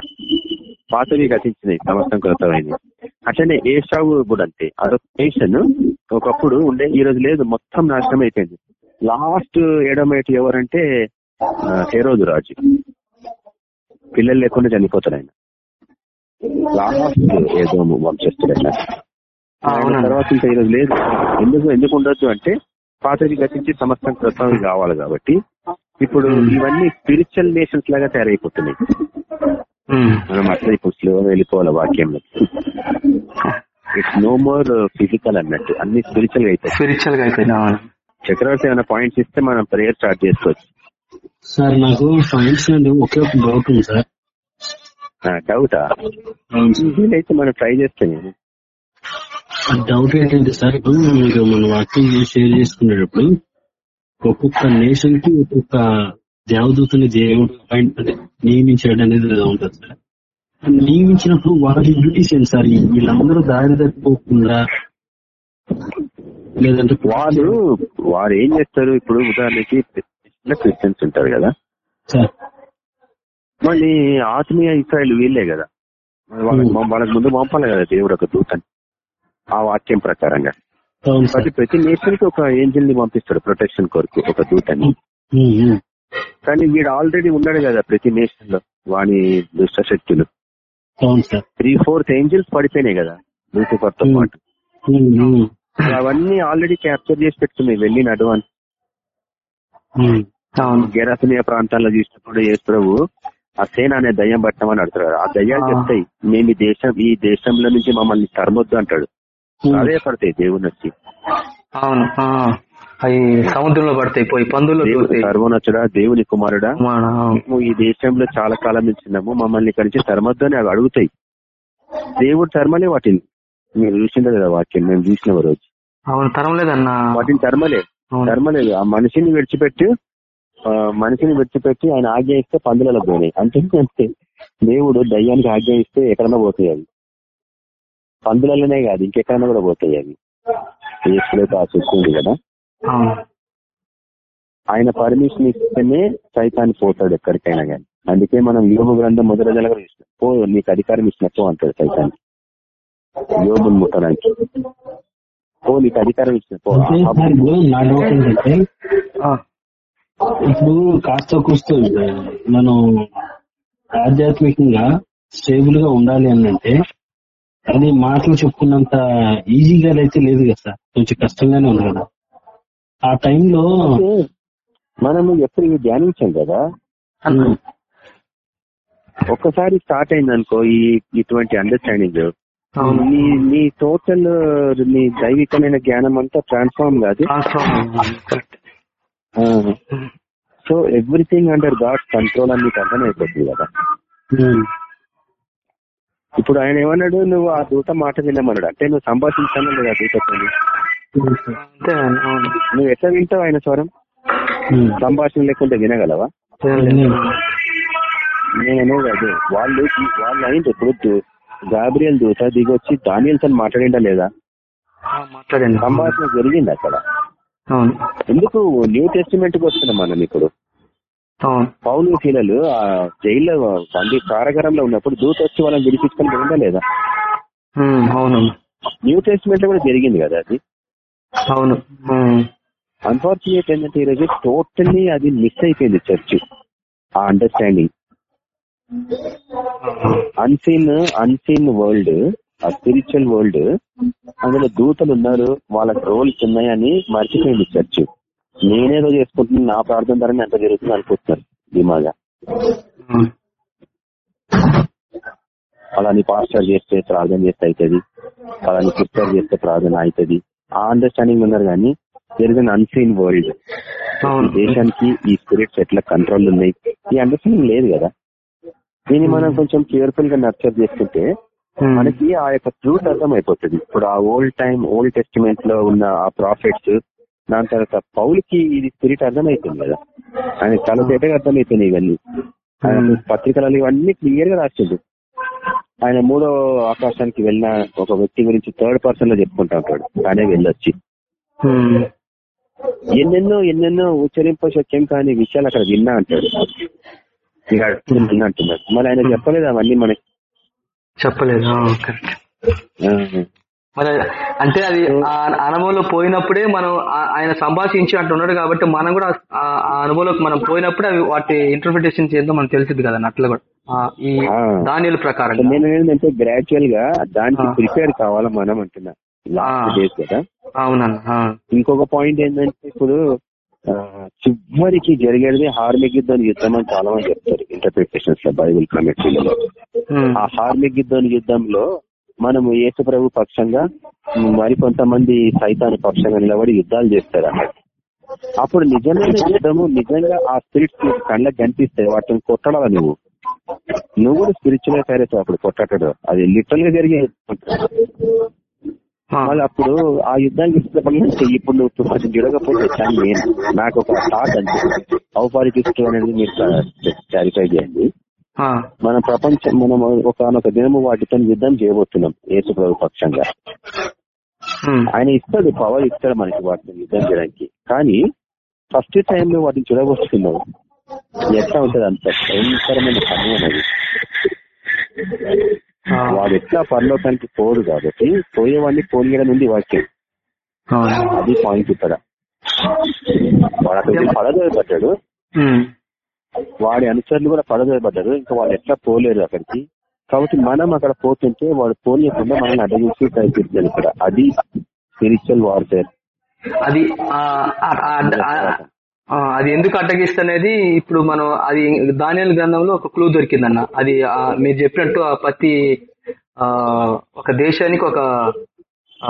పాతవి గతించినాయి సమస్తం కృతమైనవి అట్లనే ఏషావు కూడా అంతే. అదొక నేషన్ ఒకప్పుడు ఉండే ఈ రోజు లేదు మొత్తం నాశనం అయిపోయింది. లాస్ట్ ఏడమైట్ ఎవరంటే ఆ, హెరోదు రాజు. పిల్లలు లేకుండా చనిపోతాడు ఆయన. లాస్ట్ ఏదో వంశస్థుడు అవునండి. తర్వాత ఇంకా ఈరోజు లేదు. ఎందుకు ఎందుకు ఉండొద్దు అంటే పాతది గతించి సమస్తం క్రొత్తవి కావాలి కాబట్టి ఇప్పుడు ఇవన్నీ స్పిరిచువల్ నేషన్స్ లాగా తయారైపోతున్నాయి. మనం అట్లా ఇప్పుడు స్లో వెళ్ళిపోవాలి వాక్యంలో. ఇట్స్ నో మోర్ ఫిజికల్ అన్నట్టు. అన్ని స్పిరిచువల్గా అయిపోతాయి స్పిరిచువల్గా అవును. చక్రవర్తి ఏమైనా పాయింట్స్ ఇస్తే మనం ప్రేయర్ స్టార్ట్ చేసుకోవచ్చు. సార్ నాకు నుండి ఒకే ఒక డౌట్ ఉంది సార్ డౌటా వీలైతే మనం ట్రై చేస్తాం. నేను ఆ డౌట్ ఏంటంటే సార్ ఇప్పుడు మీరు మన వాక్యం షేర్ చేసుకునేటప్పుడు ఒక్కొక్క నేషన్కి ఒక్కొక్క దేవదూతని దేవుడు నియమించాడు అనేది ఉంటుంది సార్. నియమించినప్పుడు వారి డ్యూటీస్ ఏంటి సార్? వీళ్ళందరూ దారి తప్పిపోకుండా లేదంటే వాళ్ళు వారు ఏం చేస్తారు? ఇప్పుడు ఉదాహరణకి క్రిస్టియన్స్ ఉంటారు కదా. సార్. మళ్ళీ ఆత్మీయ ఇస్రాయల్ వీళ్ళే కదా. వాళ్ళకి. వాళ్ళకి ముందు పంపాలి కదా దేవుడు ఒక దూతని. ఆ వాక్యం ప్రకారంగా. సార్. ప్రతి నేషన్కి ఒక ఏంజిల్ని పంపిస్తాడు ప్రొటెక్షన్ కొరకు ఒక దూతని. కానీ వీడు ఆల్రెడీ ఉన్నాడు కదా ప్రతి నేషన్లో వాని దుష్ట శక్తులు త్రీ ఫోర్త్ ఏంజిల్స్ పడిపోయినాయి కదా లూసిఫర్తో Hmm. పాటు అవన్నీ ఆల్రెడీ క్యాప్చర్ చేసి పెట్టుకున్నాయి వెళ్ళినడు అని గెరాసనీయ ప్రాంతాల్లో చూసినప్పుడు యేసు ప్రభు ఆ సేన అనే దయ్యం పట్టమని అడుగుతారు ఆ దయ్యాలు. చెప్తాయి మేము ఈ దేశం ఈ దేశంలో నుంచి మమ్మల్ని తరమొద్దు అంటాడు. ఉమ్. అదే పడతాయి దేవుని వచ్చి అవును. అవి సముద్రంలో పడతాయి పోయి పందుల్లో సర్వోన్నతుడా దేవుని కుమారుడా. మేము ఈ దేశంలో చాలా కాలం నుంచి ఉన్నాము మమ్మల్ని ఇక్కడి నుంచి తరమొద్దు అని అవి అడుగుతాయి. దేవుడు తరమలే వాటిని. మీరు చూసిండే కదా వాక్యం మేము చూసిన రోజు. అవును తరం లేదన్న వాటిని తరమలే. అవును. ధర్మలేదు ఆ మనిషిని విడిచిపెట్టి ఆ, మనిషిని విడిచిపెట్టి ఆయన ఆజ్ఞ ఇస్తే పందులలో పోయినాయి. అంటే దేవుడు దయ్యానికి ఆజ్ఞ ఇస్తే ఎక్కడన్నా పోతాయి అవి. పందులలోనే కాదు ఇంకెక్కడన్నా కూడా పోతాయి అవి. ఏసులోకి ఆ శక్తి ఉంది కదా. ఆయన పర్మిషన్ ఇస్తేనే సైతాన్ని పోతాడు ఎక్కడికైనా కానీ అందుకే మనం యోగ గ్రంథం మొదటి దగ్గర ఇస్తాం పో నీకు అధికారం ఇచ్చిన పో అంటాడు సైతాన్ని యోగుని ముట్టడానికి. పో నీకు అధికారం ఇచ్చిన పో. అంటే సార్ ఇప్పుడు కాస్త కూస్త మనం ఆధ్యాత్మికంగా స్టేబుల్గా ఉండాలి అని అంటే అది మాటలు చెప్పుకున్నంత ఈజీగా అయితే లేదు కదా సార్. కొంచెం కష్టంగానే ఉంది కదా. ఆ టైంలో మనము ఎప్పుడు ఇవి ధ్యానించాం కదా? ఒక్కసారి స్టార్ట్ అయింది అనుకో ఈ ఇటువంటి అండర్స్టాండింగ్. నీ నీ టోటల్ నీ దైవికమైన జ్ఞానం అంతా ట్రాన్స్ఫార్మ్ కాదు? So everything under God control అని నీకు అర్థమైపోతుంది కదా? ఇప్పుడు ఆయన ఏమన్నాడు? నువ్వు ఆ దూత మాట వినమన్నాడు. అంటే నువ్వు సంభాషించాను లేదా దూతతో. అంతే అవును. నువ్వు ఎట్లా వింటావు ఆయన స్వరం? సంభాషణ లేకుంటే వినగలవా. నేనే కాదు. వాళ్ళు వాళ్ళు అయింది ఇప్పుడు గాబ్రియల్ దూత దిగొచ్చి దానియల్తో మాట్లాడిందా లేదా? ఆ, సంభాషణ జరిగింది అక్కడ. ఎందుకు న్యూ టెస్టిమెంట్కి వస్తున్నాం మనం ఇప్పుడు? పౌలు శీలలు ఆ జైల్లో బందీ కారాగారంలో ఉన్నప్పుడు దూత వచ్చి వాళ్ళని విడిపించుకొని పోయిందా లేదా? అవును. న్యూ టెస్టిమెంట్లో కూడా జరిగింది కదా అది? అవును. అన్ఫార్చునేట్ ఏంటంటే ఈరోజు టోటల్లీ అది మిస్ అయిపోయింది చర్చ్. ఆ అండర్స్టాండింగ్ అన్సీన్ అన్సీన్ వరల్డ్ ఆ స్పిరిచువల్ వరల్డ్ అందులో దూతలు ఉన్నారు వాళ్ళకి రోల్స్ ఉన్నాయని మర్చిపోయింది చర్చ్. నేనేదో చేసుకుంటున్నాను నా ప్రార్థన ద్వారా ఎంత జరుగుతుంది అనుకుంటున్నారు దిమాగా అవును. అలా నీ పాస్టర్ చేస్తే ప్రార్థన చేస్తే అవుతుంది వాళ్ళని ప్రిపేర్ చేస్తే ప్రార్థన అవుతుంది ఆ అండర్స్టాండింగ్ ఉన్నారు కానీ there is an unseen world దేశానికి ఈ స్పిరిట్స్ ఎట్లా కంట్రోల్ ఉన్నాయి. ఈ అండర్స్టాండింగ్ లేదు కదా. దీన్ని మనం కొంచెం కేర్ఫుల్గా నర్చర్ చేసుకుంటే ఉమ్. మనకి ఆ యొక్క ట్రూత్ అర్థం అయిపోతుంది ఇప్పుడు ఆ ఓల్డ్ టైం ఓల్డ్ టెస్టిమెంట్లో ఉన్న ఆ ప్రాఫిట్స్ దాని తర్వాత పౌలకి ఇది స్పిరిట్ అర్థమైతుంది కదా. ఆయన చాలా తేటగా అర్థమైపోయినాయి ఇవన్నీ. ఆయన. పత్రికలలో ఇవన్నీ క్లియర్గా రాసిండు. ఆయన మూడో ఆకాశానికి వెళ్ళిన ఒక వ్యక్తి గురించి థర్డ్ పర్సన్లో చెప్పుకుంటా ఉంటాడు. తానే వెళ్ళొచ్చి. ఎన్నెన్నో ఎన్నెన్నో ఉచ్చరింప సత్యం కాని విషయాలు అక్కడ విన్నా అంటాడు. ఇక అడుగుతూ విన్నా అంటున్నాడు. మరి ఆయన చెప్పలేదు అవన్నీ మనకి. చెప్పలేదు. మరి అంటే అది ఆ అనుభవంలో పోయినప్పుడే మనం ఆయన సంభాషించి అంటున్నాడు కాబట్టి మనం కూడా ఆ అనుభవంలోకి మనం పోయినప్పుడే అవి వాటి ఇంటర్ప్రిటేషన్ చేద్దాం మనకు తెలిసింది కదా అట్లా కూడా ఈ. దానిల ప్రకారం నేను ఏంటంటే గ్రాడ్యువల్గా దానికి. ప్రిపేర్ కావాలా మనం అంటున్నా కదా అవునన్న ఆ. ఇంకొక పాయింట్ ఏంటంటే ఇప్పుడు చివరికి జరిగేది హార్మిగిద్దోని యుద్ధం అని చాలా మంది చెప్తారు ఇంటర్ప్రిటేషన్స్లో బైబుల్ కమిటీలలో. ఆ హార్మిగిద్దోని యుద్ధంలో మనము యేసు ప్రభు పక్షంగా మరి కొంతమంది సైతాను పక్షంగా నిలబడి యుద్ధాలు చేస్తారు అన్నట్టు అప్పుడు నిజమైన యుద్ధము నిజంగా ఆ స్పిరిట్స్ కళ్ళకి కనిపిస్తాయి వాటిని కొట్టడాల నువ్వు నువ్వు కూడా స్పిరిచువల్గా తయారవుతావు అప్పుడు కొట్టడం అది లిటరల్గా జరిగే. మళ్ళీ అప్పుడు ఆ యుద్ధానికి ఇష్టపడి ఇప్పుడు నువ్వు కొంచెం జరగకపోతే నాకు ఒక థాట్ అంటే ఔపారికిస్ట్ అనేది మీరు క్లారిఫై చేయండి. మన ప్రపంచం మనం ఒకనొక దినము వాటితో యుద్ధం చేయబోతున్నాం యేసు ప్రభు పక్షంగా. ఆయన ఇస్తాడు పవర్ ఇస్తాడు మనకి వాటిని యుద్ధం చేయడానికి. కానీ ఫస్ట్ టైంలో వాటిని చూడబోతున్నావు ఎట్లా ఉంటది అంత భయంకరమైన అది. ఆ. వాడు ఎట్లా పరలోకానికి పోడు కాబట్టి పోయేవాడిని పోనీయడం ఉంది వాక్యం. అది పాయింట్ ఇక్కడ. వాడు అక్కడ పడదోయబడ్డాడు ఉమ్. వాడి అనుసరులు కూడా పడదోయబడ్డారు ఇంకా వాళ్ళు ఎట్లా పోలేరు అక్కడికి? కాబట్టి మనం అక్కడ పోతుంటే వాడు పోలేకుండా మనల్ని అడ్డగించి ప్రయత్నించాలి ఇక్కడ. అది స్పిరిచువల్ వార్ఫేర్ అది అది ఎందుకు అడ్డగిస్తనేది ఇప్పుడు మనం అది దానియల్ గ్రంథంలో ఒక క్లూ దొరికిందన్న. అది మీరు చెప్పినట్టు ఆ ప్రతి ఒక దేశానికి ఒక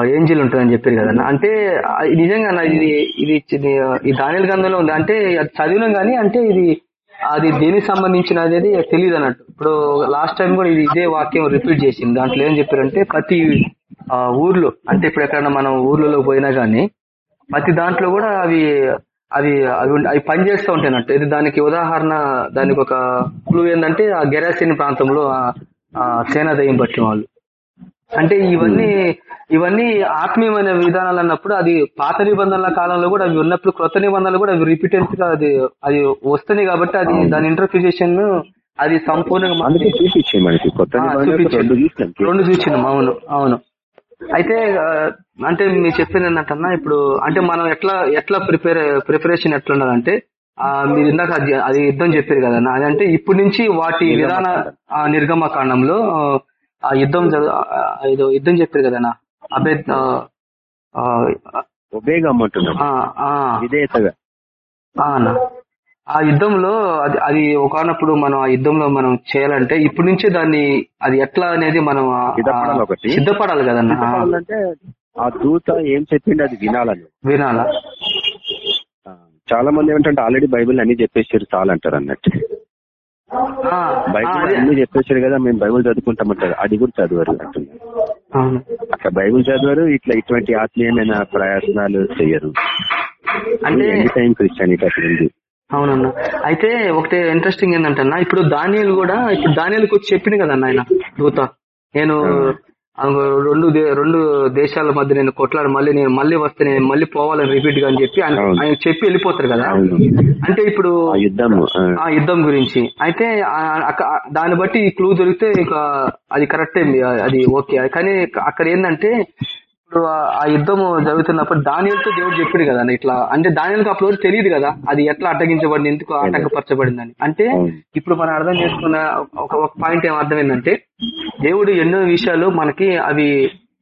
ఏంజిల్ ఉంటుందని చెప్పారు కదన్న. అంటే నిజంగా ఇది ఇది ఈ దానియల్ గ్రంథంలో ఉంది. అంటే అది చదివినాం కానీ అంటే ఇది అది దేనికి సంబంధించినది అది తెలియదు అన్నట్టు. ఇప్పుడు లాస్ట్ టైం కూడా ఇది ఇదే వాక్యం రిపీట్ చేసింది. దాంట్లో ఏం చెప్పారంటే ప్రతి ఆ, ఊర్లో అంటే ఇప్పుడు ఎక్కడైనా మనం ఊర్లలో పోయినా గానీ ప్రతి దాంట్లో కూడా అవి అవి అవి అవి పనిచేస్తూ ఉంటాయి అన్నట్టు. ఇది దానికి ఉదాహరణ దానికి ఒక క్లూ ఏంటంటే ఆ గెరాసిన్ ప్రాంతంలో ఆ- ఆ పట్టిన వాళ్ళు. అంటే ఇవన్నీ ఇవన్నీ ఆత్మీయమైన విధానాలు అన్నప్పుడు అది పాత నిబంధనల కాలంలో కూడా అవి ఉన్నప్పుడు క్రొత్త నిబంధనలు కూడా అవి రిపీటెన్స్గా అది అది వస్తున్నాయి కాబట్టి అది దాని ఇంటర్ప్రిటేషన్ అది సంపూర్ణంగా మనకి. రెండు చూసినాం అవును అవును. అయితే అంటే మీరు చెప్పింది ఏంటంటన్నా ఇప్పుడు అంటే మనం ఎట్లా ఎట్లా ప్రిపేర్ ప్రిపరేషన్ ఎట్లా ఉన్నదంటే ఆ, మీరు ఇందాక అది అది యుద్ధం చెప్పారు కదన్నా అదంటే ఇప్పటి నుంచి వాటి విధాన ఆ, నిర్గమ కాండంలో ఆ, యుద్ధం ఏదో యుద్ధం చెప్పారు కదన్నా ఒబేగా అమ్మంటున్నాం ఆ, విధేయతగా యుద్ధంలో అది అది ఒకనప్పుడు మనం ఆ యుద్ధంలో మనం చేయాలంటే ఇప్పటి నుంచే దాన్ని అది ఎట్లా అనేది మనం సిద్ధపడాలి కదన్న ఆ, అంటే ఆ దూత ఏం చెప్పిండు అది వినాలని వినాలా. చాలా మంది ఏమంటే ఆల్రెడీ బైబిల్ అన్ని చెప్పేసారు చాలు అంటారు అన్నట్టు. బైబిల్. అన్ని చెప్పేసారు కదా మేము బైబిల్ చదువుకుంటామంటారు. అది కూడా చదవరు అంటున్నారు. అవును. అక్కడ బైబిల్ చదవరు ఇట్లా ఇటువంటి ఆత్మీయమైన ప్రయాసనాలు చేయరు అంటే టైం క్రిస్టియానిటీ అట్లా ఉంది. అవునన్నా. అయితే ఒకటి ఇంట్రెస్టింగ్ ఏంటంటే ఇప్పుడు దానియలు కూడా ఇప్పుడు దానియలకు వచ్చి చెప్పింది కదన్న ఆయన దూత. నేను రెండు రెండు దేశాల మధ్య నేను కొట్లాడి మళ్ళీ నేను మళ్ళీ వస్తే నేను మళ్ళీ పోవాలని రిపీట్గా అని చెప్పి ఆయన చెప్పి వెళ్ళిపోతారు కదా. అంటే ఇప్పుడు ఆ యుద్ధం గురించి. అయితే దాన్ని బట్టి క్లూ దొరికితే ఇక అది కరెక్టే అది ఓకే కానీ అక్కడ ఏంటంటే ఇప్పుడు ఆ- యుద్ధం జరుగుతున్నప్పుడు దానితో దేవుడు చెప్పాడు కదా ఇట్లా అంటే దానిలకు అప్పుడు వరకు తెలియదు కదా అది ఎట్లా అడ్డగించబడింది ఎందుకు ఆటంకపరచబడిందని అంటే. ఇప్పుడు మనం అర్థం చేసుకున్న ఒక పాయింట్ ఏం అర్థమైందంటే దేవుడు ఎన్నో విషయాలు మనకి అవి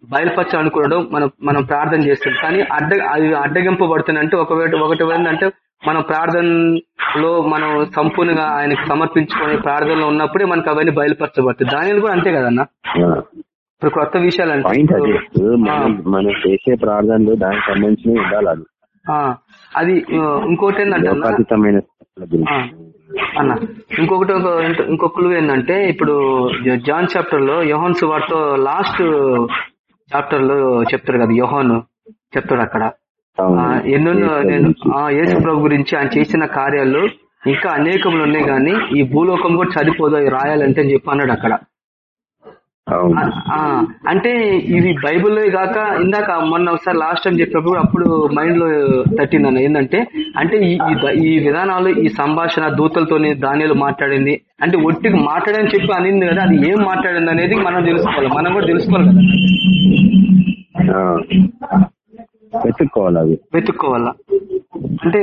బయలుపరచాలనుకోవడం మనం మనం ప్రార్థన చేస్తాం. కానీ అడ్డ అవి అడ్డగింపబడుతున్నాయంటే ఒకవేళ ఒకటి ఏంటంటే మనం ప్రార్థనలో మనం సంపూర్ణంగా ఆయనకి సమర్పించుకొని ప్రార్థనలో ఉన్నప్పుడే మనకు అవన్నీ బయలుపరచబడుతుంది దానిలో కూడా అంతే కదన్నా. ఇప్పుడు కొత్త విషయాలు అంటే పాయింట్ అదే మనం మనం చేసే ప్రార్థనలు దానికి సంబంధించినవి ఉండాలి అది. అది ఇంకోటి ఏంటంటే అన్న, ఇంకొకటి ఒక- ఇంకొక క్లూ ఏంటంటే ఇప్పుడు జాన్ చాప్టర్లో యోహన్ సువార్తో లాస్ట్ చాప్టర్లో చెప్తారు కదా యోహాను చెప్తాడు అక్కడ. ఎన్నెన్నో నేను యేసు ప్రభు గురించి ఆయన చేసిన కార్యాలు ఇంకా అనేకములు ఉన్నాయి కానీ ఈ భూలోకం కూడా అవి రాయాలంటే అని చెప్పి అన్నాడు అక్కడ. అంటే ఇవి బైబిల్లో కాక ఇందాక మొన్న ఒకసారి లాస్ట్ టైం చెప్పినప్పుడు అప్పుడు మైండ్లో తట్టింది అన్న ఏంటంటే అంటే ఈ విధానాలు ఈ సంభాషణ దూతలతోని దానిలో మాట్లాడింది. అంటే ఒట్టికి మాట్లాడని చెప్పి అనింది కదా అది ఏం మాట్లాడింది అనేది మనం తెలుసుకోవాలి. మనం కూడా తెలుసుకోవాలి కదా. వెతుక్కోవాలి వెతుక్కోవాలా? అంటే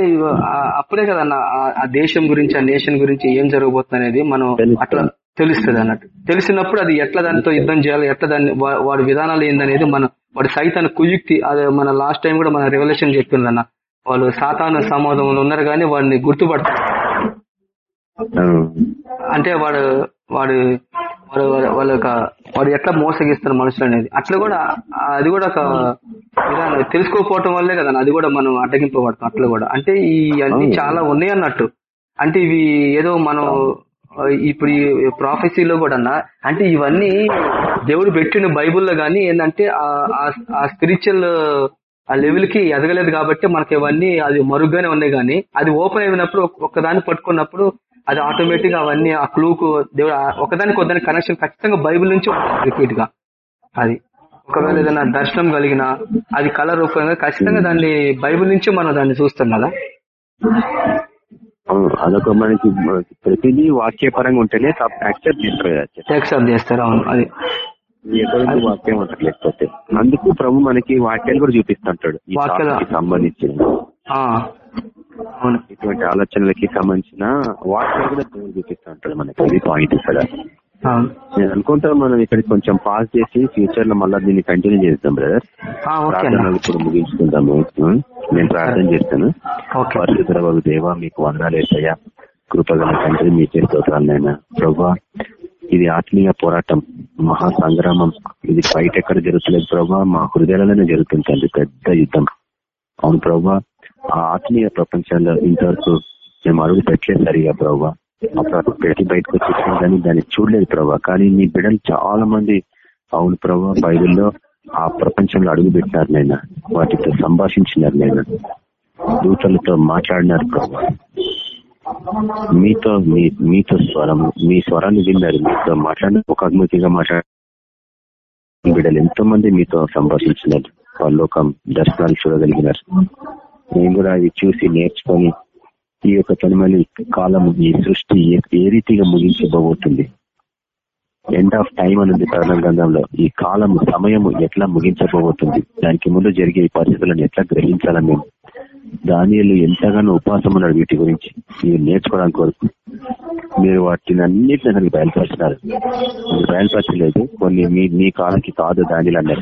అప్పుడే కదా అన్న ఆ- దేశం గురించి ఆ నేషన్ గురించి ఏం జరగబోతుంది అనేది మనం. అట్లా తెలుస్తుంది అన్నట్టు తెలిసినప్పుడు అది ఎట్లా దానితో యుద్ధం చేయాలి ఎట్లా దాన్ని వాడి విధానాలు ఏందనేది మనం వాడి సైతాన్ని కుయుక్తి అదే మన లాస్ట్ టైం కూడా మన రెవల్యూషన్ చెప్పిందన్న వాళ్ళు సాతాను సమాధంలో ఉన్నారు కానీ వాడిని గుర్తుపడతారు. అంటే వాడు వాడు వాడు- వాళ్ళ యొక్క వాడు ఎట్లా మోసగిస్తారు మనుషులు అనేది. అట్లా కూడా అది కూడా ఒక విధానం. తెలుసుకోకపోవటం వల్లే కదా అది కూడా మనం అడ్డగింపబడతాం అట్లా కూడా. అంటే ఈ అన్ని. చాలా ఉన్నాయి అన్నట్టు. అంటే ఇవి ఏదో మనం ఇప్పుడు ఈ ప్రాఫెసీలో కూడా అంటే ఇవన్నీ దేవుడు పెట్టిన బైబుల్లో గానీ ఏంటంటే ఆ- స్పిరిచువల్ ఆ లెవెల్కి ఎదగలేదు కాబట్టి మనకి ఇవన్నీ అది మరుగ్గానే ఉన్నాయి కానీ అది ఓపెన్ అయినప్పుడు ఒక్- ఒక్కదాన్ని పట్టుకున్నప్పుడు అది ఆటోమేటిక్ అవన్నీ ఆ క్లూకు దేవుడు ఒకదానికి ఒకదానికి కనెక్షన్ ఖచ్చితంగా బైబిల్ నుంచి రిపీట్గా. అది. ఒకవేళ ఏదైనా దర్శనం కలిగిన అది కళ రూపంగా ఖచ్చితంగా దాన్ని బైబిల్ నుంచి మనం దాన్ని చూస్తాం కదా. అదొక మనకి ప్రతిదీ వాక్యపరంగా ఉంటేనే యాక్సెప్ట్ చేస్తారు కదా. యాక్సెప్ట్ చేస్తారు అవును అది. ఎటువంటి వాక్యం ఉంటుంది లేకపోతే అందుకు ప్రభు మనకి వాక్యాలు కూడా చూపిస్తుంటాడు ఈ అవును ఇటువంటి ఆలోచనలకి సంబంధించిన వాక్యాలు కూడా దేవుడు చూపిస్తుంటాడు మనకి. ఇది పాయింట్ ఇక్కడ. నేను అనుకుంటా మనం ఇక్కడ కొంచెం పాస్ చేసి ఫ్యూచర్లో మళ్ళీ దీన్ని కంటిన్యూ చేస్తాం బ్రదర్ ప్రార్థనలు ఇప్పుడు ముగించుకుందాము? నేను ప్రార్థన చేస్తాను. పరిశుద్ధ బాబు దేవ మీకు వందనాలు వేసయ్యా కృపగల తండ్రి మీకే స్తోత్రాలైనా ప్రభా ఇది ఆత్మీయ పోరాటం మహా సంగ్రామం. ఇది బయట ఎక్కడ జరుగుతలేదు ప్రభా. మా హృదయాలలోనే జరుగుతుంది తండ్రి. పెద్ద యుద్ధం. అవును ప్రభా. ఆ ఆత్మీయ ప్రపంచంలో ఇంతవరకు మేము అడుగు పెట్టలేదు సరిగా ప్రభావ అప్పుడు పెట్టి బయటకు వచ్చేసాం కానీ దాన్ని చూడలేదు ప్రభా కానీ మీ బిడ్డలు చాలా మంది అవును ప్రభా బైబిల్లో ఆ ప్రపంచంలో అడుగు పెట్టినారు నేను వాటితో సంభాషించినారు నైనా దూతలతో మాట్లాడినారు ప్రభా మీతో మీతో స్వరం మీ స్వరాన్ని విన్నారు. మీతో మాట్లాడిన ఒక అద్భుతంగా మాట్లాడ బిడ్డలు ఎంతో మంది మీతో సంభాషించినారు. వాళ్ళు ఒక దర్శనాలు చూడగలిగినారు. మేము కూడా అది చూసి నేర్చుకొని ఈ యొక్క తనిమలి కాలం ఈ సృష్టి ఏ- రీతిగా ముగించబోతుంది? ఎండ్ ఆఫ్ టైం అనేది కరణం గ్రంథంలో. ఈ కాలము సమయము ఎట్లా ముగించబోతుంది? దానికి ముందు జరిగే ఈ పరిస్థితులను ఎట్లా గ్రహించాలని మేము? దానిలు ఎంతగానో ఉపాసం ఉన్నాడు వీటి గురించి. మీరు నేర్చుకోవడానికి కొరకు. మీరు వాటిని అన్నింటినీ నాకు బయలుపరిచినారు మీరు బయలుపరచలేదు. కొన్ని మీ మీ కాలానికి కాదు దానిలు అన్నారు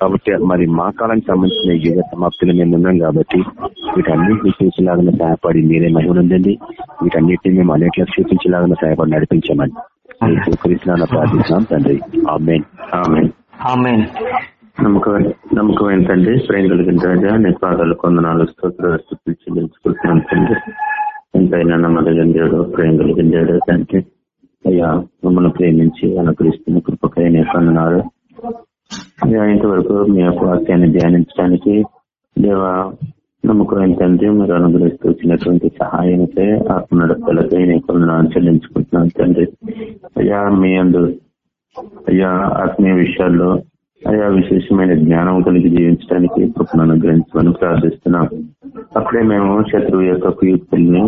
కాబట్టి మరి మా కాలానికి సంబంధించిన యుగ సమాప్తిలో మేము ఉన్నాం కాబట్టి వీటన్నిటిని చూసేలాగా సహాయపడి మీరే మహిమనుందండి వీటన్నిటిని మేము అనేట్లా చూపించేలాగా సహాయపడి నడిపించమని. కృష్ణ ప్రార్థిస్తున్నాం తండ్రి. ఆమెన్. ఆమెన్. ఆమెన్. నమ్మకం నమ్మకం ఏంటండి ప్రేమ కలిగిన రాజా నీ పాదాలు కొందనాలు స్తోత్రాలు చెల్లించుకుంటున్నాం తండ్రి. ఎంతైనా నమ్మదగిన దేవుడు ప్రేమ కలిగిన దేవుడు తండ్రి. అయ్యా మమ్మల్ని ప్రేమించి అనుకరిస్తున్న కృపకై నీ కొందనాలు వరకు ఇంతవరకు మీ యొక్క వాక్యాన్ని ధ్యానించడానికి దేవ నమ్మకమైన తండ్రి మీరు అనుగ్రహిస్తూ వచ్చినటువంటి సహాయంతో ఆత్మ నడపలకై నేను ఆచరించుకుంటున్నాను తండ్రి. అయ్యా మీ అందు అయ్యా ఆత్మీయ విషయాల్లో అయ్యా విశేషమైన జ్ఞానం కలిగి జీవించడానికి కృపను అనుగ్రహించమని ప్రార్థిస్తున్నాం. అప్పుడే మేము శత్రువు యొక్క కుయుక్తుల్ని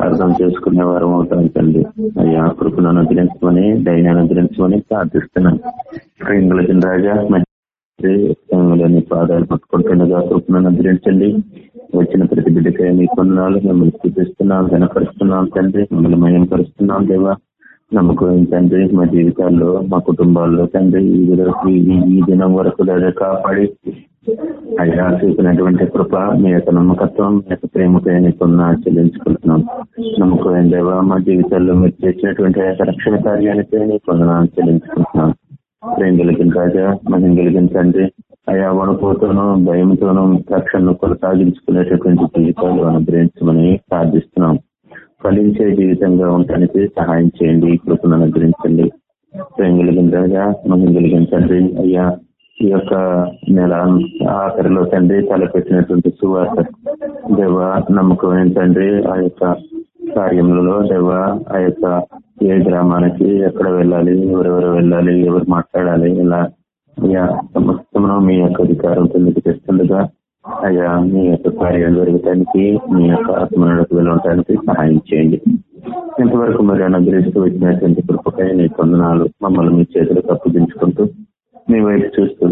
అర్థం చేసుకునే వారం అవుతాం తండ్రి. అయ్యా కృపను అనుగ్రహించమని దైన్యాన్ని అనుగ్రహించమని ప్రార్థిస్తున్నాం. ప్రేంగులకి రాజా మంచి పాదాలు పట్టుకుంటుండగా కృపను అనుగ్రహించండి. వచ్చిన ప్రతి బిడ్డకే మీ కొన్నాళ్ళు మిమ్మల్ని చూపిస్తున్నాం వెనపరుస్తున్నాం తండ్రి. మిమ్మల్ని మయంపరుస్తున్నాం దేవా. నమ్మకం తండ్రి మా జీవితాల్లో మా కుటుంబాల్లో తండ్రి ఈ వరకు ఈ- దినం వరకు లేదా కాపాడి అయ్యా చూపినటువంటి కృప మీ యొక్క నమ్మకత్వం మీ యొక్క ప్రేమకై నీకున్న చెల్లించుకుంటున్నాం. నమ్మకం దేవా మా జీవితాల్లో మీరు చేసినటువంటి యొక్క రక్షణ కార్యానికి నీకున్న చెల్లించుకుంటున్నాం. ప్రేమ కలిగిన రాజా మనం కలిగిన తండ్రి అయా వణుకోతోనూ భయంతోనూ రక్షణను కొనసాగించుకునేటటువంటి జీవితాలు అనుగ్రహించమని ప్రార్థిస్తున్నాం. ఫలించే జీవితంగా ఉండటానికి సహాయం చేయండి కృపను అనుగ్రహించండి. ప్రేమ కలిగిన మనం కలిగించండి అయ్యా ఈ యొక్క నెల ఆఖరిలో తండ్రి తలపెట్టినటువంటి సువార్త. దేవ నమ్మకం ఏంటండ్రి ఆ యొక్క కార్యములలో దేవ ఆ యొక్క ఏ గ్రామానికి ఎక్కడ వెళ్ళాలి ఎవరెవరు వెళ్ళాలి ఎవరు మాట్లాడాలి ఇలా అయ్యా సమస్తమును మీ యొక్క అధికారం కిందకి తెస్తుండగా అయ్యా మీ యొక్క కార్యాలు జరగటానికి మీ యొక్క ఆత్మలకు వెళ్ళటానికి సహాయం చేయండి. ఇంతవరకు మరి అనుగ్రహిస్తూ వచ్చినటువంటి కృపకై నీ పొందనాలు మమ్మల్ని మీ చేతులకు అప్పగించుకుంటూ మీ వైపు చూస్తూ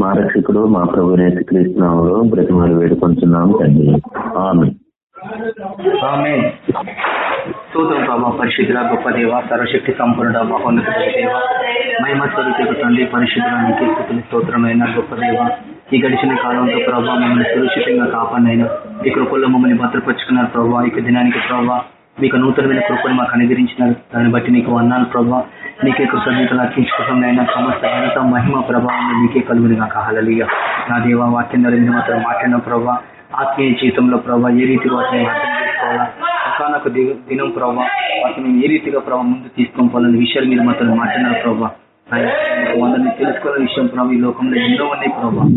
మా రక్షకుడు మా ప్రభు నేత క్రీస్తునాములో బ్రతిమాలు వేడుకుంటున్నాం తండ్రి. ఆమె ఆమె స్తోత్రం ప్రభా పరిశుద్ధుల గొప్ప దేవ సర్వశక్తి సంపూర్ణ మహోన్నత దేవ మహిమ స్వరూపిక తండ్రి పరిశుద్ధుల స్తోత్రమైన గొప్ప దేవ. ఈ గడిచిన కాలంతో ప్రభావ మమ్మల్ని సురక్షితంగా కాపాడినైనా. ఈ కృపల్లో మమ్మల్ని భద్రపరుచుకున్నారు ప్రభావ ఇక దినానికి ప్రభావ మీకు నూతనమైన కృపను మాకు అనుగ్రహించినారు. దాన్ని బట్టి నీకు వందాలు ప్రభావ నీకే కృతజ్ఞతలు అర్పించుకుంటున్నాయినా సమస్త ఘనత మహిమ ప్రభావం నీకే కలుగుని నాకు హలలియ నా దేవ వాక్యం ద్వారా మాత్రం మాట్లాడిన ప్రభావ ఆత్మీయ జీవితంలో ప్రభావ ఏ రీతిగా వాటిని అర్థం చేసుకోవాలా? ఒకనొక దినం ప్రభావ వాటిని ఏ రీతిగా ప్రభావ ముందు తీసుకొని పోవాలనే విషయాలు మీరు మాత్రం మాట్లాడినారు ప్రభావ వందని తెలుసుకోవాలని విషయం ప్రభావ ఈ లోకంలో ఎన్నో ఉన్నాయి ప్రభావ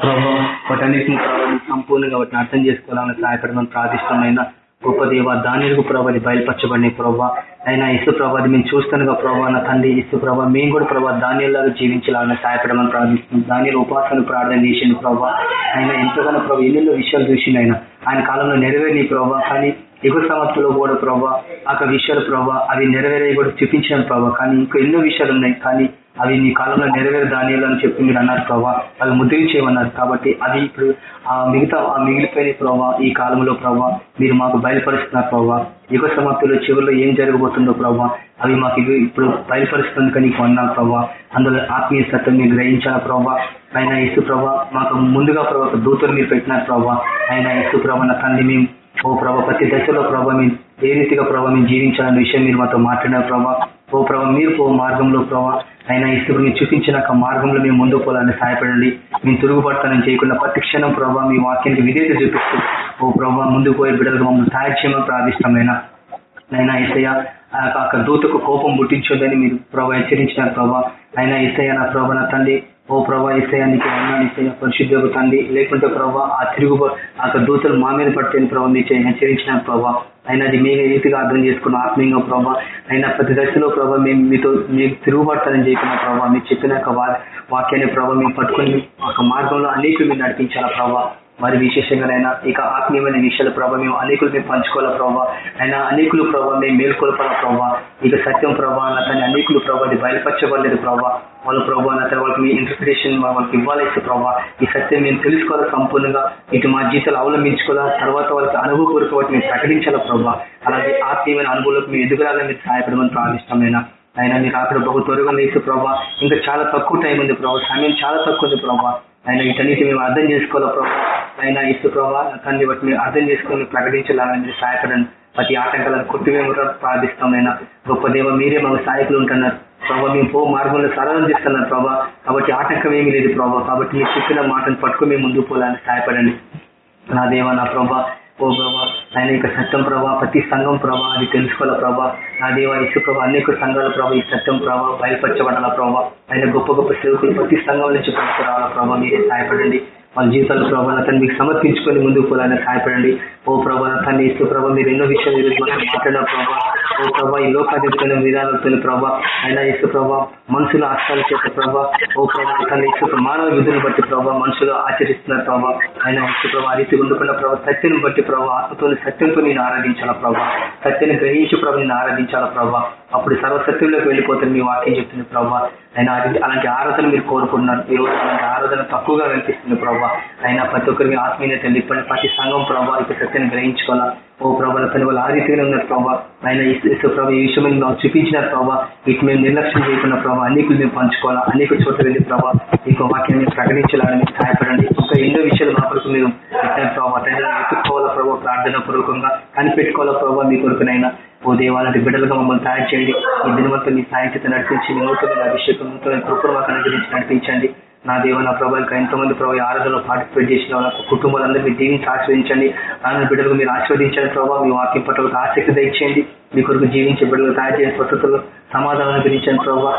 ప్రభావ వాటన్నిటిని ప్రభావం సంపూర్ణంగా వాటిని అర్థం చేసుకోవాలని సహాయపడమని ప్రార్థిష్టమైన గొప్ప దేవ దానిలకు ప్రభావి బయలుపరచబడిన ప్రభావ అయినా ఇసు ప్రభాది మేము చూస్తానుగా ప్రభావ నా తండ్రి ఇసు ప్రభావ మేము కూడా ప్రభావ ధాన్యాలాగా జీవించాలని సహాయపడమని ప్రార్థిస్తున్నాం. దానిలో ఉపాసన ప్రార్థన చేసిన ప్రభావ ఆయన ఎంతగానో ప్రభావ ఎన్నెన్నో విషయాలు చూసిండు ఆయన. ఆయన కాలంలో నెరవేరిన ప్రభావ కానీ ఎగువ సంవత్సరంలో కూడా ప్రభావ ఆ విషయాలు ప్రభావ అవి నెరవేరే కూడా చూపించాను ప్రభావ కానీ ఇంకా ఎన్నో విషయాలు ఉన్నాయి. కానీ అవి నీ కాలంలో నెరవేరు ధాన్యాలు అని చెప్పి మీరు అన్నారు ప్రభావ అవి ముద్రించేయమన్నారు కాబట్టి అది ఇప్పుడు ఆ మిగతా ఆ మిగిలిపోయిన ప్రభావ ఈ కాలంలో ప్రభావ మీరు మాకు బయలుపరుస్తున్నారు ప్రభావ యుగ సమాప్తిలో చివరిలో ఏం జరగబోతుందో ప్రభావ అవి మాకు ఇప్పుడు బయలుపరుస్తుంది నీకు అన్నారు ప్రభావ అందులో ఆత్మీయ సత్యం మీరు గ్రహించాల ప్రభావ ఆయన ఇసు ప్రభావ మాకు ముందుగా ప్రభావ దూతలు మీరు పెట్టినారు ప్రభావ ఆయన ఇసు ప్రభావ తండ్రి మేము ఓ ప్రభా ప్రతి దశలో ప్రభావ మేము ఏ రీతిగా ప్రభా మేము జీవించాలనే విషయం మీరు మాతో మాట్లాడిన ప్రభా. ఓ ప్రభా మీరు ఓ మార్గంలో ప్రభావ అయినా ఇసుకు మీరు చూపించిన మార్గంలో మేము ముందు పోవాలని సహాయపడండి. మేము తిరుగుబడతానని చేయకుండా ప్రతి క్షణం ప్రభావ మీ వాక్యానికి విధేత చూపిస్తూ ఓ ప్రభా ముందుకు పోయే బిడ్డలకు మమ్మల్ని తయారు చేయమని ప్రార్థిష్టమైన అయినా ఇసయ అక్కడ దూతకు కోపం పుట్టించొద్దని మీరు ప్రభా హెచ్చరించిన ప్రభావ అయినా ఇసయ నా ప్రభా నా తండ్రి ఓ ప్రభా ఇసయానికి అన్నాను ఇసయ పరిశుద్ధ తండ్రి. లేకుంటే ప్రభావ ఆ తిరుగు ఆ దూతలు మా మీద పట్టేని ప్రభావ మీరు హెచ్చరించిన ప్రభా. అయినా అది మేము రీతిగా అర్థం చేసుకున్న ఆత్మీయంగా ప్రభా. అయినా ప్రతి దశలో ప్రభావ మేము మీతో మీకు తిరుగుబడతానని చెప్పిన ప్రభావ మీరు చెప్పిన వాక్యాన్ని ప్రభావ మేము పట్టుకుని ఒక మార్గంలో అనేకులు మీరు నడిపించాలా ప్రభావ మరి విశేషంగానైనా ఇక ఆత్మీయమైన విషయాల ప్రభావ మేము అనేకులు మేము పంచుకోవాలా ప్రభావ అయినా అనేకులు ప్రభావ మేము మేల్కొల్పాల ప్రభావ ఇక సత్యం ప్రభావ తన అనేకులు ప్రభావ బయలుపరచబడలేదు ప్రభావ వాళ్ళ ప్రభావ నా వాళ్ళకి మీ ఇంటర్ప్రిటేషన్ వాళ్ళకి ఇవ్వాలైతే ప్రభావ ఈ సత్యం మేము తెలుసుకోవాలా సంపూర్ణంగా? ఇటు మా జీతాలు అవలంబించుకోవాలా? తర్వాత వాళ్ళకి అనుభవపూర్వక వాటిని ప్రకటించాలా ప్రభావ అలాగే ఆత్మీయమైన అనుభవంలోకి మేము ఎదుగురాలని మీరు సహాయపడమని ప్రార్థిష్టమైన. అయినా మీకు అక్కడ బహు త్వరగా లేదు ప్రభావ ఇంకా చాలా తక్కువ టైం ఉంది ప్రభావ సమయం చాలా తక్కువ ఉంది ప్రభావ ఆయన వీటన్నిటి మేము అర్థం చేసుకోవాలి ప్రభావ ఆయన ఇసు ప్రభావ తండ్రి వాటిని అర్థం చేసుకొని ప్రకటించాలని మీరు సహాయపడండి. ప్రతి ఆటంకాలను కొట్టివేమో ప్రార్థిస్తాం గొప్ప దేవ మీరే మాకు సహాయకులు ఉంటున్నారు. ప్రభావ మేము పో మార్గంలో సరళం చేస్తున్నారు ప్రభా. కాబట్టి ఆటంకం ఏమీ లేదు ప్రభావ కాబట్టి మీరు చెప్పిన మాటను పట్టుకుని మేము ముందుకు పోవాలని సహాయపడండి. నా దేవ నా ప్రభా ఓ ప్రభా ఆయన యొక్క సత్యం ప్రభా ప్రతి సంఘం ప్రభా అది తెలుసుకోవాల ప్రభా. నా దేవ ఇసు ప్రభా అనేక సంఘాల ప్రభా ఈ సత్యం ప్రభా బయలుపరచబడాల ప్రభా. ఆయన గొప్ప గొప్ప సేవకులు ప్రతి సంఘం నుంచి పట్టుకురావాల ప్రభా మీరే సహాయపడండి. వాళ్ళ జీవితాల ప్రభావ తను మీకు సమర్పించుకొని ముందుకు పోవాలని సహాయపడండి. ఓ ప్రభా తన ఇసు ప్రభావ మీరు ఎన్నో విషయాలు మాట్లాడాల మనం ప్రభావ ఓ ప్రభా ఈ లోకాధిపతుల తెలియదు ప్రభా అయినా ఇసు ప్రభా మనుషుల అర్థాలు చేసే ప్రభా ఓ ప్రభా ఇసు మానవ విధులను బట్టి ప్రభావ మనుషులు ఆచరిస్తున్నారు ప్రభా ఆయన ఇసు ప్రభా రీతి ఉండకుండా ప్రభావ సత్యం బట్టి ప్రభావ ఆత్మతో సత్యంతో నేను ఆరాధించాలా ప్రభా సత్యాన్ని గ్రహించి ప్రభు నేను ఆరాధించాలా ప్రభా అప్పుడు సర్వసత్యంలోకి వెళ్ళిపోతుంది మీ వాక్యం చెప్తుంది ప్రభా ఆయన అలాంటి ఆరాధన మీరు కోరుకుంటున్నారు. ఈ రోజు అలాంటి ఆరాధన తక్కువగా కనిపిస్తుంది ప్రభా అయినా ప్రతి ఒక్కరికి ఆత్మీయత ఇప్పటి ప్రతి సంఘం ప్రభావ ఇక సత్యాన్ని గ్రహించుకోవాలా ఓ ప్రభావ తన వాళ్ళు ఆ ఉన్నారు ప్రభావ. ఆయన ఇసు ప్రభావ ఈ విషయం మేము చూపించిన ప్రభావ. వీటి మేము నిర్లక్ష్యం చేయకుండా ప్రభావ అనేకులు మేము పంచుకోవాలా అనేక చోట్ల వెళ్ళి ప్రభావ మీకు వాక్యాన్ని ప్రకటించాలని మీకు సహాయపడండి. ఇంకా ఎన్నో విషయాలు మా కొరకు మీరు పెట్టిన ప్రభావ. తండ్రి ఎత్తుకోవాలా ప్రభావ ప్రార్థన పూర్వకంగా కనిపెట్టుకోవాలా ప్రభావ మీ కొరకునైనా ఓ దేవాలంటి బిడ్డలుగా మమ్మల్ని తయారు చేయండి. ఈ దినవంతా మీ సాయంత్రం నడిపించి మీ నూతన అభిషేకం నూతన కృపను మాకు అనుగ్రహించి నడిపించండి. నా దేవ నా ప్రభావ ఇంకా ఎంతమంది ప్రభావ ఆరాధనలో పార్టిసిపేట్ చేసిన వాళ్ళ కుటుంబాలందరూ మీరు దీవించి ఆశ్రయించండి నాన్న బిడ్డలకు మీరు ఆశీర్వదించండి ప్రభావ మీ వాక్యం పట్ల ఆసక్తి దయచేయండి. మీ కొరకు జీవించే బిడ్డలు తయారు చేసిన పద్ధతులు సమాధానం గురించండి ప్రభావ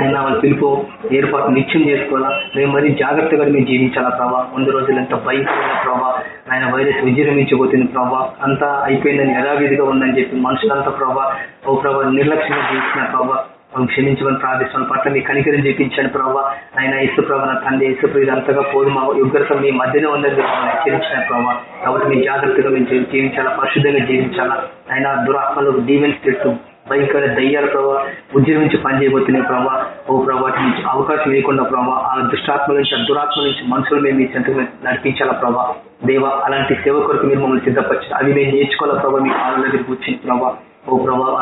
అయినా వాళ్ళ పిలుపు ఏర్పాటు నిత్యం చేసుకోవాలా? మేము మరీ జాగ్రత్తగా మేము జీవించాలా ప్రభావ ముందు రోజులు ఎంత భయంకరమైన ప్రభావ ఆయన వైరస్ విజృంభించబోతుంది ప్రభావ అంతా అయిపోయిందని యథావిధిగా ఉందని చెప్పి మనుషులంతా ప్రభావ ఓ ప్రభావ నిర్లక్ష్యంగా జీవిస్తున్న ప్రభావ క్షమించమని ప్రార్థిస్తాను పట్ల మీ కనికరం చూపించండి ప్రభావ ఆయన ఇసు ప్రభావ నా తండ్రి ఇసు అంతగా పోదు మా ఉగ్రత మీ మధ్యనే ఉందని మీరు హెచ్చరించిన ప్రభావ కాబట్టి మీ జాగ్రత్తగా మేము జీవించాలా? పరిశుద్ధంగా జీవించాలా? ఆయన దురాత్మలు దీవెన్స్ స్టేట్స్ భయంకర దయ్యాల ప్రభావ ఉద్యమించి పనిచేయబోతున్నాయి ప్రభావ ఓ ప్రభావ నుంచి అవకాశం లేకుండా ప్రభావ ఆ దుష్టాత్మ నుంచి ఆ దురాత్మ నుంచి మనుషులు మేము మీ చెంతకు నడిపించాలా ప్రభావ దేవ అలాంటి సేవ కొరకు మీరు మమ్మల్ని సిద్ధపరచారు. అవి మేము నేర్చుకోవాలా ప్రభావ మీ కాళ్ళ దగ్గర కూర్చుని ప్రభావ ఓ ప్రభావ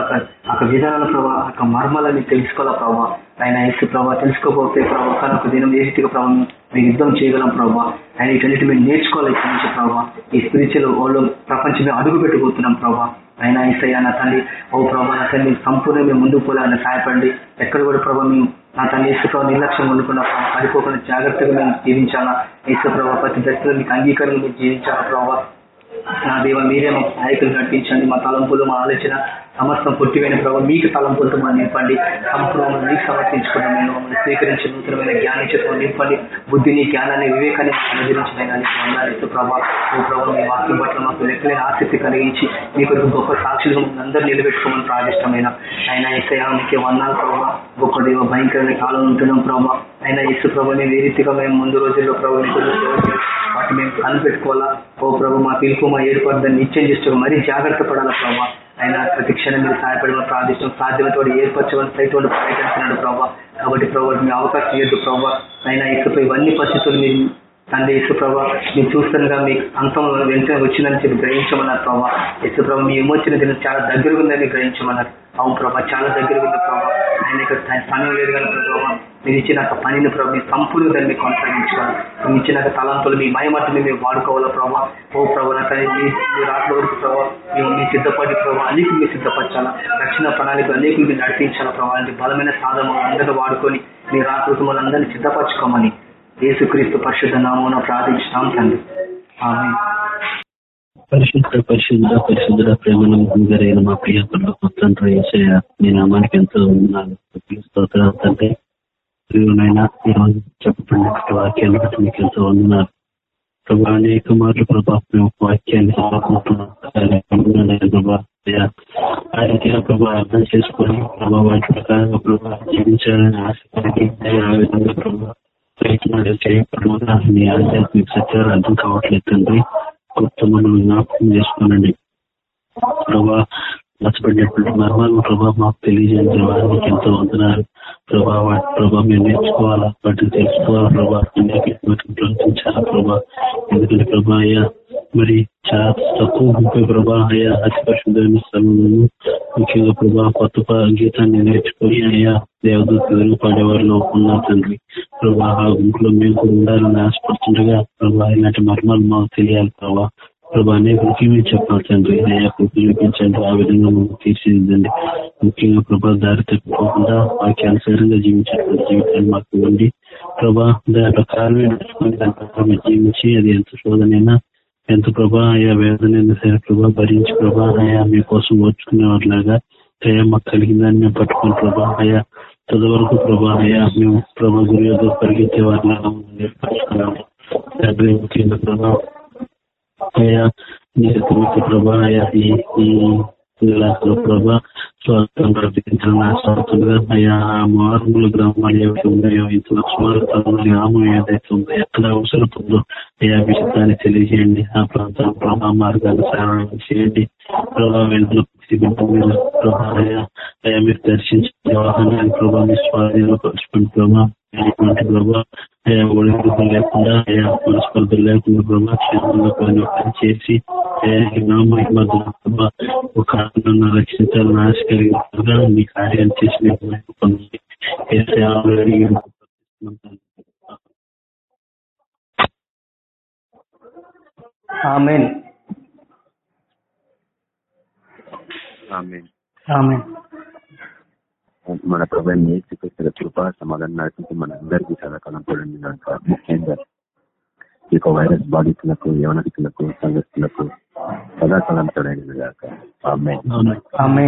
అక్కడ విధానాల ప్రభావ అక్కడ మర్మాలని తెలుసుకోవాలా ప్రభావ ఆయన ఇసు ప్రభావ తెలుసుకోకపోతే ప్రభావ కానీ ఒక దినం ఏ రీతిగా ప్రభావం మేము యుద్ధం చేయగలం ప్రభావ ఆయన ఇటన్నిటి మేము నేర్చుకోవాలి ఇక్కడి నుంచి ప్రభావ ఈ స్పిరిచువల్ వాళ్ళు ప్రపంచమే అడుగు పెట్టబోతున్నాం ప్రభావ ఆయన ఈసయ్య నా తండ్రి ఓ ప్రభా నా తండ్రి సంపూర్ణ మేము ముందుకు పోలేదని సహాయపడండి. ఎక్కడ కూడా ప్రభావ మేము నా తండ్రి ఇసుప్రభ నిర్లక్ష్యం వండుకున్న పడిపోకుండా జాగ్రత్తగా మేము జీవించాలా? ఇసుప్రభ ప్రతి దశలో మీకు అంగీకారంగా మేము జీవించాలా ప్రభావ నా దేవ మీరే మాకు నాయకులు నడిపించండి. మా తలంపులు మా ఆలోచన సమస్తం పుట్టివైన ప్రభావ మీకు తలంపులతో మనం నింపండి. సంపూర్ణ మీకు సమర్పించుకున్నాం నేను మమ్మల్ని స్వీకరించి నూతనమైన జ్ఞానం చేతులు నింపండి. బుద్ధిని జ్ఞానాన్ని వివేకాన్ని అనుగ్రహించడానికి ప్రభావ ఓ ప్రభావ మీ వాక్యం పట్ల మాకు లెక్కలేని ఆసక్తి కలిగించి మీ కొరకు గొప్ప సాక్షులు అందరూ నిలబెట్టుకోమని ప్రార్థిష్టమైన ఆయన ఎస్ఐకి వందాలు ప్రభావ గొప్ప దేవ భయంకరమైన కాలం ఉంటున్నాం ప్రభావ ఆయన ఇసు ప్రభావం ఏ రీతిగా మేము ముందు రోజుల్లో ప్రభుత్వం మేము మేము పెట్టుకోవాలా ఓ ప్రభు మా పిలుపు మా ఏర్పాటు దాన్ని నిత్యం చేస్తూ మరీ జాగ్రత్త పడాలా ప్రభావ ఆయన ప్రతి క్షణం మీరు సహాయపడమని ప్రార్థిస్తాం సాధ్యమైనటువంటి ఏర్పరచమని సైతం ప్రయత్నిస్తున్నాడు ప్రభావ కాబట్టి ప్రభావ మీ అవకాశం లేదు ప్రభావ అయినా ఇకపై ఇవన్నీ పరిస్థితులు మీరు తండ్రి యేసు ప్రభా మీరు చూస్తుండగా మీకు అంతం వెంటనే వచ్చిందని చెప్పి గ్రహించమన్నారు ప్రభావ యేసు మీ ఎమోచిన దినం చాలా దగ్గరగా ఉందని గ్రహించమన్నారు. అవును ప్రభా చాలా దగ్గరగా ఉంది ప్రభావ ఆయన ఇక్కడ సమయం లేదు కానీ ప్రభావ మీరు ఇచ్చిన పనిని ప్రభావ మీ సంపూర్ణ దాన్ని కొనసాగించుకోవాలి. మీరు ఇచ్చిన తలంతులు మీ మయమతిని మీరు వాడుకోవాలా ప్రభావ ఓ ప్రభావ మీ మీరు వరకు ప్రభావ మేము మీ సిద్ధపడి ప్రభావ అనేకులు మీరు సిద్ధపరచాలా? రక్షణ ప్రణాళికలు అనేకులు మీరు నడిపించాలా ప్రభావ బలమైన సాధన అందరూ వాడుకొని మీ రాకృతం అందరినీ సిద్ధపరచుకోమని యేసుక్రీస్తు పరిశుద్ధ నామం ప్రార్థించినాం తండ్రి. పరిశుద్ధ పరిశుద్ధ పరిశుద్ధ ప్రేమ నమ్మకం మా ప్రియ తండ్రి మీ నామానికి ఎంతో స్తోత్రాలు తండ్రి. ప్రియునైనా ఈరోజు చెప్పబడిన వాక్యాన్ని బట్టి మీకు ఎంతో ఉన్నారు ప్రభా అనేక మార్లు ప్రభా మేము వాక్యాన్ని ప్రభా అర్థం చేసుకుని ప్రభావ వాటి ప్రకారంగా ప్రభావ జీవించాలని ఆశపడి ఆ విధంగా ప్రభావ ప్రయత్నాలు చేయకపోవడం మీ ఆధ్యాత్మిక సత్యాలు అర్థం కావట్లేదు తండ్రి. కొత్త మనం జ్ఞాపకం చేసుకోనండి. ప్రభా నచ్చబడినటువంటి మర్మాలు ప్రభా మాకు తెలియజేయండి మీకు ఎంతో వందనాలు. ప్రభా వాటి ప్రభా మేము నేర్చుకోవాలా? వాటిని తెలుసుకోవాలా ప్రభా? ప్రభా? ఎందుకంటే ప్రభా అయ్యా మరి చాలా తక్కువ ముప్పై ప్రభా అయ్యా అతి పరిశుద్ధమైన స్థలంలో ముఖ్యంగా ప్రభా కొత్త గీతాన్ని నేర్చుకొని అయ్యా దేవదూత పడేవారిలో ఉన్న తండ్రి ప్రభా ఆ గుంపులో మేము కూడా ఉండాలని ఆశపడుతుండగా ప్రభా ఇలాంటి మర్మాలు మాకు తెలియాలి ప్రభా ప్రభా అనేకులకి మీరు చెప్పాలి తండ్రి అయ్యా చూపించండి ఆ విధంగా మమ్మల్ని తీర్చిదిద్దండి ముఖ్యంగా ప్రభా దారి తప్పిపోకుండా వాకి అనుసారంగా జీవించేటువంటి జీవితాన్ని మాకు ఇవ్వండి ప్రభా దాని ప్రకారమే దాని ప్రకారం జీవించి అది ఎంత శోధనైనా ఎంత ప్రభా అయా వేదన సరే ప్రభా భరించి ప్రభా అయా మీకోసం ఓర్చుకునేవారిలాగా అయ్యా మాకు కలిగిందని మేము పట్టుకుని ప్రభా అయా తుద వరకు ప్రభా అయా మేము ప్రభా గురి పరిగెత్తే వారిలాగా నేర్పరచుకున్నాము తండ్రి ప్రభా అయ్యా ప్రభా అయ్యా ఈ ప్రభా స్వార్థం ప్రకటించడం స్వార్థంగా అయ్యా ఆ మారుమూల గ్రామాలు ఏవైతే ఉన్నాయో ఇంత సుమారు గ్రామం ఏదైతే ఉందో ఎక్కడ అవసరతుందో అయ్యా విషయాన్ని తెలియజేయండి ఆ ప్రాంతం ప్రభా మార్గాన్ని సరళం చేయండి ప్రభా వెంటనే ప్రభా అయ్యా అయ్యా మీరు దర్శించిన వాహనాన్ని ప్రభా మీ స్వాధీనంలో ప్రభా లేకుంటే ప్రభావ అయా ఒడిదుడుకులు లేకుండా అయా మనస్పర్ధలు లేకుండా ప్రభావ క్షేమంగా పని చేసి ఒక రక్షించాలని ఆశ కలిగిన మీ కార్యాలు చేసి పొంది ఆమెన్ ఆమేన్. ఆమెన్ మన ప్రభు నేర్చుకొచ్చిన కృప సమాధానం నడిపించి మన అందరికీ సదాకాలం చూడండి దాంట్లో ముఖ్యంగా ఈ యొక్క వైరస్ బాధితులకు యవనస్తులకు సంఘస్థులకు సదాకాలం చూడండి దాకా ఆమె